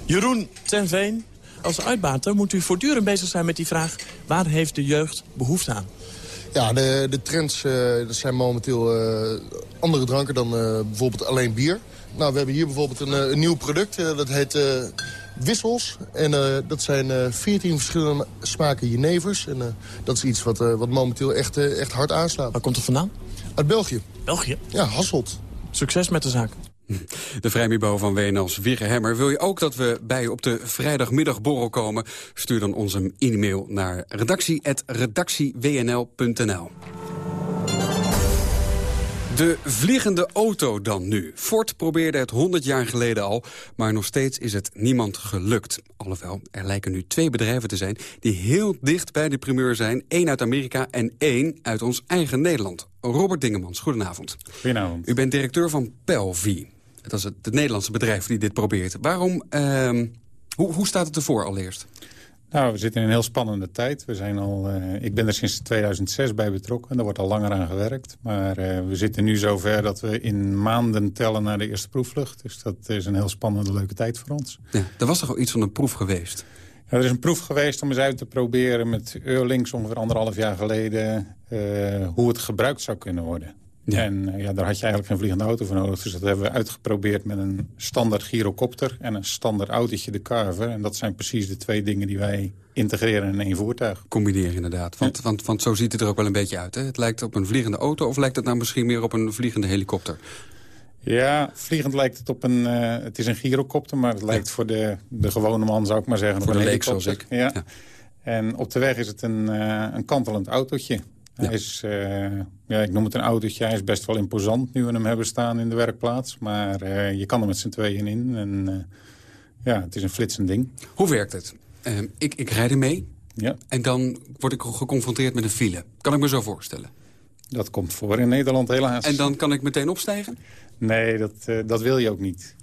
Jeroen ten Veen, als uitbater moet u voortdurend bezig zijn met die vraag... waar heeft de jeugd behoefte aan? Ja, de, de trends uh, dat zijn momenteel uh, andere dranken dan uh, bijvoorbeeld alleen bier. Nou, we hebben hier bijvoorbeeld een, een nieuw product. dat heet Wissels. En dat zijn 14 verschillende smaken jenevers. En dat is iets wat, wat momenteel echt, echt hard aanslaat. Waar komt het vandaan? Uit België. België? Ja, Hasselt. Succes met de zaak. De vrijmibo van Wenels Wigge Wil je ook dat we bij je op de vrijdagmiddagborrel komen? Stuur dan ons een e-mail naar redactie.redactiewnl.nl. De vliegende auto dan nu. Ford probeerde het 100 jaar geleden al, maar nog steeds is het niemand gelukt. Alhoewel, er lijken nu twee bedrijven te zijn die heel dicht bij de primeur zijn. Eén uit Amerika en één uit ons eigen Nederland. Robert Dingemans, goedenavond. Goedenavond. U bent directeur van Pelvi. Dat is het, het Nederlandse bedrijf die dit probeert. Waarom, uh, hoe, hoe staat het ervoor allereerst? Nou, we zitten in een heel spannende tijd. We zijn al, uh, ik ben er sinds 2006 bij betrokken. Er wordt al langer aan gewerkt. Maar uh, we zitten nu zover dat we in maanden tellen naar de eerste proefvlucht. Dus dat is een heel spannende, leuke tijd voor ons. Ja, er was toch al iets van een proef geweest? Ja, er is een proef geweest om eens uit te proberen met Eurlings ongeveer anderhalf jaar geleden... Uh, hoe het gebruikt zou kunnen worden. En eh, ja, daar had je eigenlijk geen vliegende auto voor nodig. Dus dat hebben we uitgeprobeerd met een standaard gyrocopter en een standaard autootje de Carver. En dat zijn precies de twee dingen die wij integreren in één voertuig. Combineren inderdaad. Want, want, want zo ziet het er ook wel een beetje uit. Hè? Het lijkt op een vliegende auto of lijkt het nou misschien meer op een vliegende helikopter? Ja, vliegend lijkt het op een... Uh, het is een gyrocopter, maar het lijkt voor de, de gewone man, zou ik maar zeggen... Voor de leek zoals ik. Ja. ja. En op de weg is het een, uh, een kantelend autootje. Hij is, uh, ja, ik noem het een autootje. Hij is best wel imposant nu we hem hebben staan in de werkplaats. Maar uh, je kan er met z'n tweeën in. En uh, ja, het is een flitsend ding. Hoe werkt het? Ehm, ik, ik rijd ermee. Ja. En dan word ik geconfronteerd met een file. Kan ik me zo voorstellen? Dat komt voor in Nederland helaas. En dan kan ik meteen opstijgen? Nee, dat, dat wil je ook niet.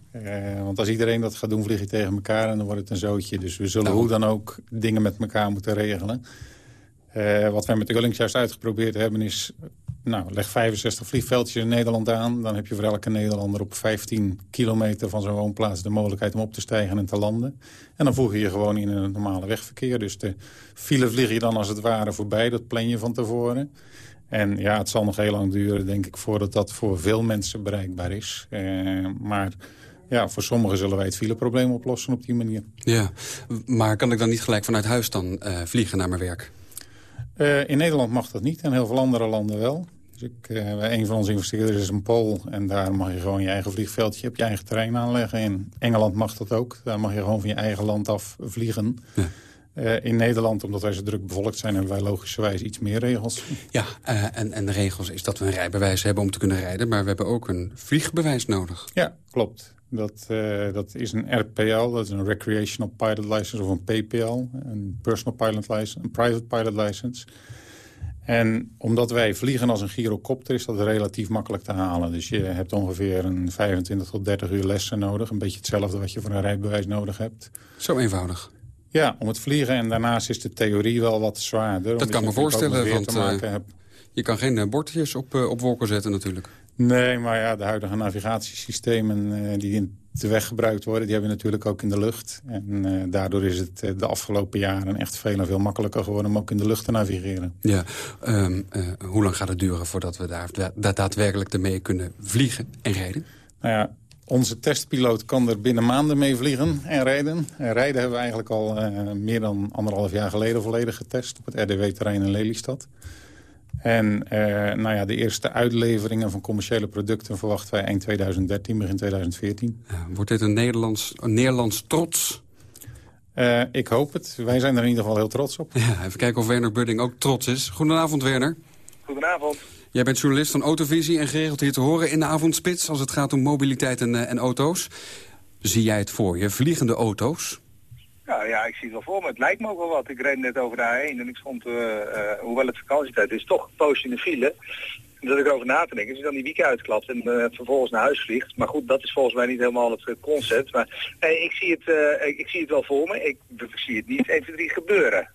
want als iedereen dat gaat doen, vlieg je tegen elkaar en dan wordt het een zootje. Dus we zullen nou. hoe dan ook dingen met elkaar moeten regelen. Uh, wat wij met Ullings juist uitgeprobeerd hebben is nou, leg 65 vliegveldjes in Nederland aan. Dan heb je voor elke Nederlander op 15 kilometer van zijn woonplaats... de mogelijkheid om op te stijgen en te landen. En dan voeg je je gewoon in het normale wegverkeer. Dus de file vlieg je dan als het ware voorbij. Dat plan je van tevoren. En ja, het zal nog heel lang duren, denk ik, voordat dat voor veel mensen bereikbaar is. Eh, maar ja, voor sommigen zullen wij het fileprobleem oplossen op die manier. Ja, maar kan ik dan niet gelijk vanuit huis dan uh, vliegen naar mijn werk? Uh, in Nederland mag dat niet en heel veel andere landen wel. Dus ik, uh, een van onze investeerders is een Pool en daar mag je gewoon je eigen vliegveldje op je eigen terrein aanleggen. In Engeland mag dat ook, daar mag je gewoon van je eigen land af vliegen. Ja. Uh, in Nederland, omdat wij zo druk bevolkt zijn... hebben wij logischerwijs iets meer regels. Ja, uh, en, en de regels is dat we een rijbewijs hebben om te kunnen rijden... maar we hebben ook een vliegbewijs nodig. Ja, klopt. Dat, uh, dat is een RPL, dat is een Recreational Pilot License of een PPL. Een Personal Pilot License, een Private Pilot License. En omdat wij vliegen als een gyrocopter is dat relatief makkelijk te halen. Dus je hebt ongeveer een 25 tot 30 uur lessen nodig. Een beetje hetzelfde wat je voor een rijbewijs nodig hebt. Zo eenvoudig. Ja, om het vliegen. En daarnaast is de theorie wel wat zwaarder. Dat kan me voorstellen, want uh, je kan geen uh, bordjes op, uh, op wolken zetten natuurlijk. Nee, maar ja, de huidige navigatiesystemen die in de weg gebruikt worden... die hebben we natuurlijk ook in de lucht. En daardoor is het de afgelopen jaren echt veel en veel makkelijker geworden... om ook in de lucht te navigeren. Ja, um, hoe lang gaat het duren voordat we daar da daadwerkelijk ermee kunnen vliegen en rijden? Nou ja, onze testpiloot kan er binnen maanden mee vliegen en rijden. En rijden hebben we eigenlijk al uh, meer dan anderhalf jaar geleden volledig getest... op het RDW-terrein in Lelystad. En uh, nou ja, de eerste uitleveringen van commerciële producten verwachten wij eind 2013, begin 2014. Ja, wordt dit een Nederlands, een Nederlands trots? Uh, ik hoop het. Wij zijn er in ieder geval heel trots op. Ja, even kijken of Werner Budding ook trots is. Goedenavond, Werner. Goedenavond. Jij bent journalist van Autovisie en geregeld hier te horen in de avondspits... als het gaat om mobiliteit en, uh, en auto's. Zie jij het voor je? Vliegende auto's? Ja, ja, ik zie het wel voor me. Het lijkt me ook wel wat. Ik reed net over de A1 en ik stond, uh, uh, hoewel het vakantietijd is, toch poosje in de file. Dat ik erover na te denken. Als je dan die wieken uitklapt en vervolgens naar huis vliegt. Maar goed, dat is volgens mij niet helemaal het concept. Maar ik, zie het, ik, ik, zie het wel voor me. Ik, ik zie het niet 1, 2, 3 gebeuren.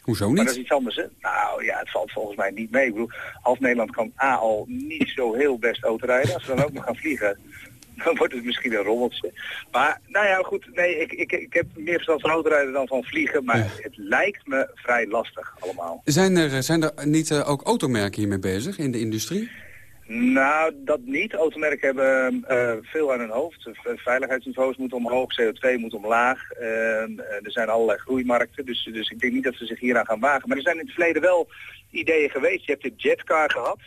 Hoezo niet? Maar dat is iets anders, hè? Nou ja, het valt volgens mij niet mee. Ik bedoel, half Nederland kan A al niet zo heel best autorijden. Als ze dan ook nog gaan vliegen, dan wordt het misschien een rommeltje. Maar nou ja, goed, nee, ik, ik, ik heb meer verstand van autorijden dan van vliegen. Maar ja. het lijkt me vrij lastig allemaal. Zijn er, zijn er niet uh, ook automerken hiermee bezig in de industrie? Nou, dat niet. Automerken hebben uh, veel aan hun hoofd. Veiligheidsniveaus moeten omhoog, CO2 moet omlaag. Uh, er zijn allerlei groeimarkten, dus, dus ik denk niet dat ze zich hieraan gaan wagen. Maar er zijn in het verleden wel ideeën geweest. Je hebt de jetcar gehad.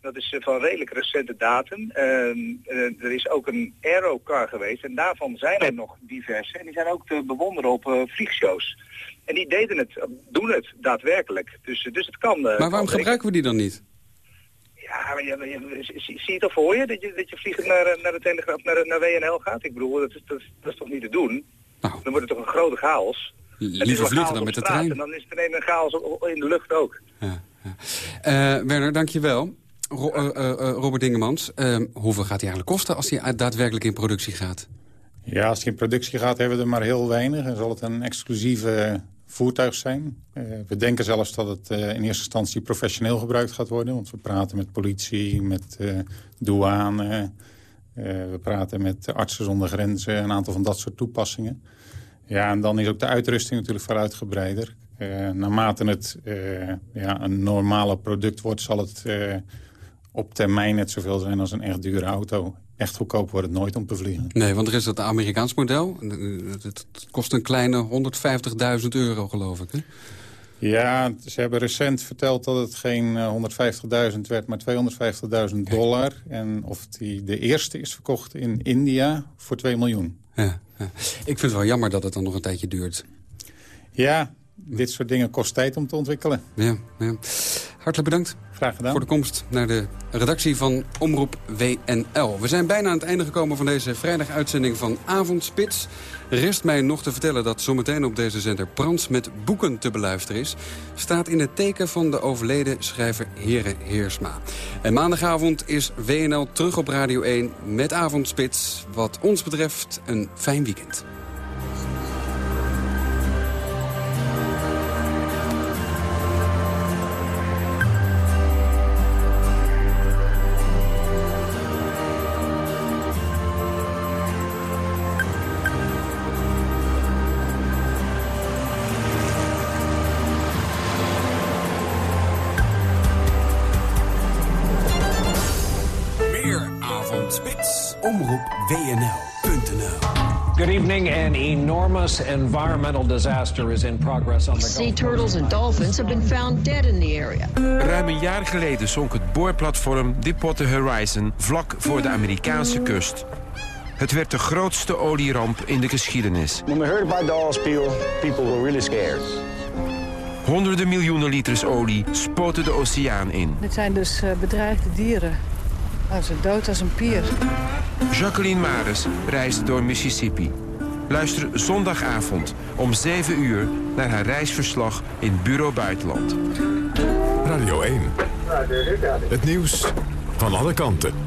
Dat is van redelijk recente datum. Uh, er is ook een aerocar geweest en daarvan zijn er nog diverse. En die zijn ook te bewonderen op vliegshows. En die deden het, doen het daadwerkelijk. Dus, dus het kan. maar waarom gebruiken we die dan niet? Ja, maar je, je, zie je het al voor je? Dat je, dat je vliegend naar, naar de Telegraaf, naar, naar WNL gaat? Ik bedoel, dat is, dat, dat is toch niet te doen? Nou. Dan wordt het toch een grote chaos? Liever vliegen dan met de trein. En dan is het ineens een chaos in de lucht ook. Ja, ja. Uh, Werner, dankjewel. Ro uh, uh, Robert Dingemans, hoeveel gaat hij eigenlijk kosten als hij daadwerkelijk in productie gaat? Ja, als hij in productie gaat hebben we er maar heel weinig. En zal het een exclusieve voertuig zijn. Uh, we denken zelfs dat het uh, in eerste instantie professioneel gebruikt gaat worden. Want we praten met politie, met uh, douane. we praten met artsen zonder grenzen. Een aantal van dat soort toepassingen. Ja, en dan is ook de uitrusting natuurlijk veel uitgebreider. naarmate het ja, een normale product wordt... zal het op termijn net zoveel zijn als een echt dure auto echt goedkoop wordt het nooit om te vliegen. Nee, want er is dat Amerikaans model. Het kost een kleine 150.000 euro, geloof ik. Hè? Ja, ze hebben recent verteld dat het geen 150.000 werd, maar 250.000 dollar. En of die de eerste is verkocht in India voor 2 miljoen. Ja, ja. Ik vind het wel jammer dat het dan nog een tijdje duurt. Ja, dit soort dingen kost tijd om te ontwikkelen. Ja, ja. Hartelijk bedankt. Graag gedaan. Voor de komst naar de redactie van Omroep WNL. We zijn bijna aan het einde gekomen van deze vrijdag-uitzending van Avondspits. Rest mij nog te vertellen dat zometeen op deze zender Prans met boeken te beluisteren is. Staat in het teken van de overleden schrijver Heren Heersma. En maandagavond is WNL terug op Radio 1 met Avondspits. Wat ons betreft een fijn weekend. Enormous environmental disaster is in progress on the Sea turtles and dolphins have been found dead in the area. Ruim een jaar geleden zonk het boorplatform Deepwater Horizon vlak voor de Amerikaanse kust. Het werd de grootste olieramp in de geschiedenis. When we heard about the oil spill, people were really scared. Honderden miljoenen liters olie spoten de oceaan in. Dit zijn dus uh, bedreigde dieren. Nou, ze dood als een pier. Jacqueline Maris reist door Mississippi. Luister zondagavond om 7 uur naar haar reisverslag in Bureau Buitenland. Radio 1. Het nieuws van alle kanten.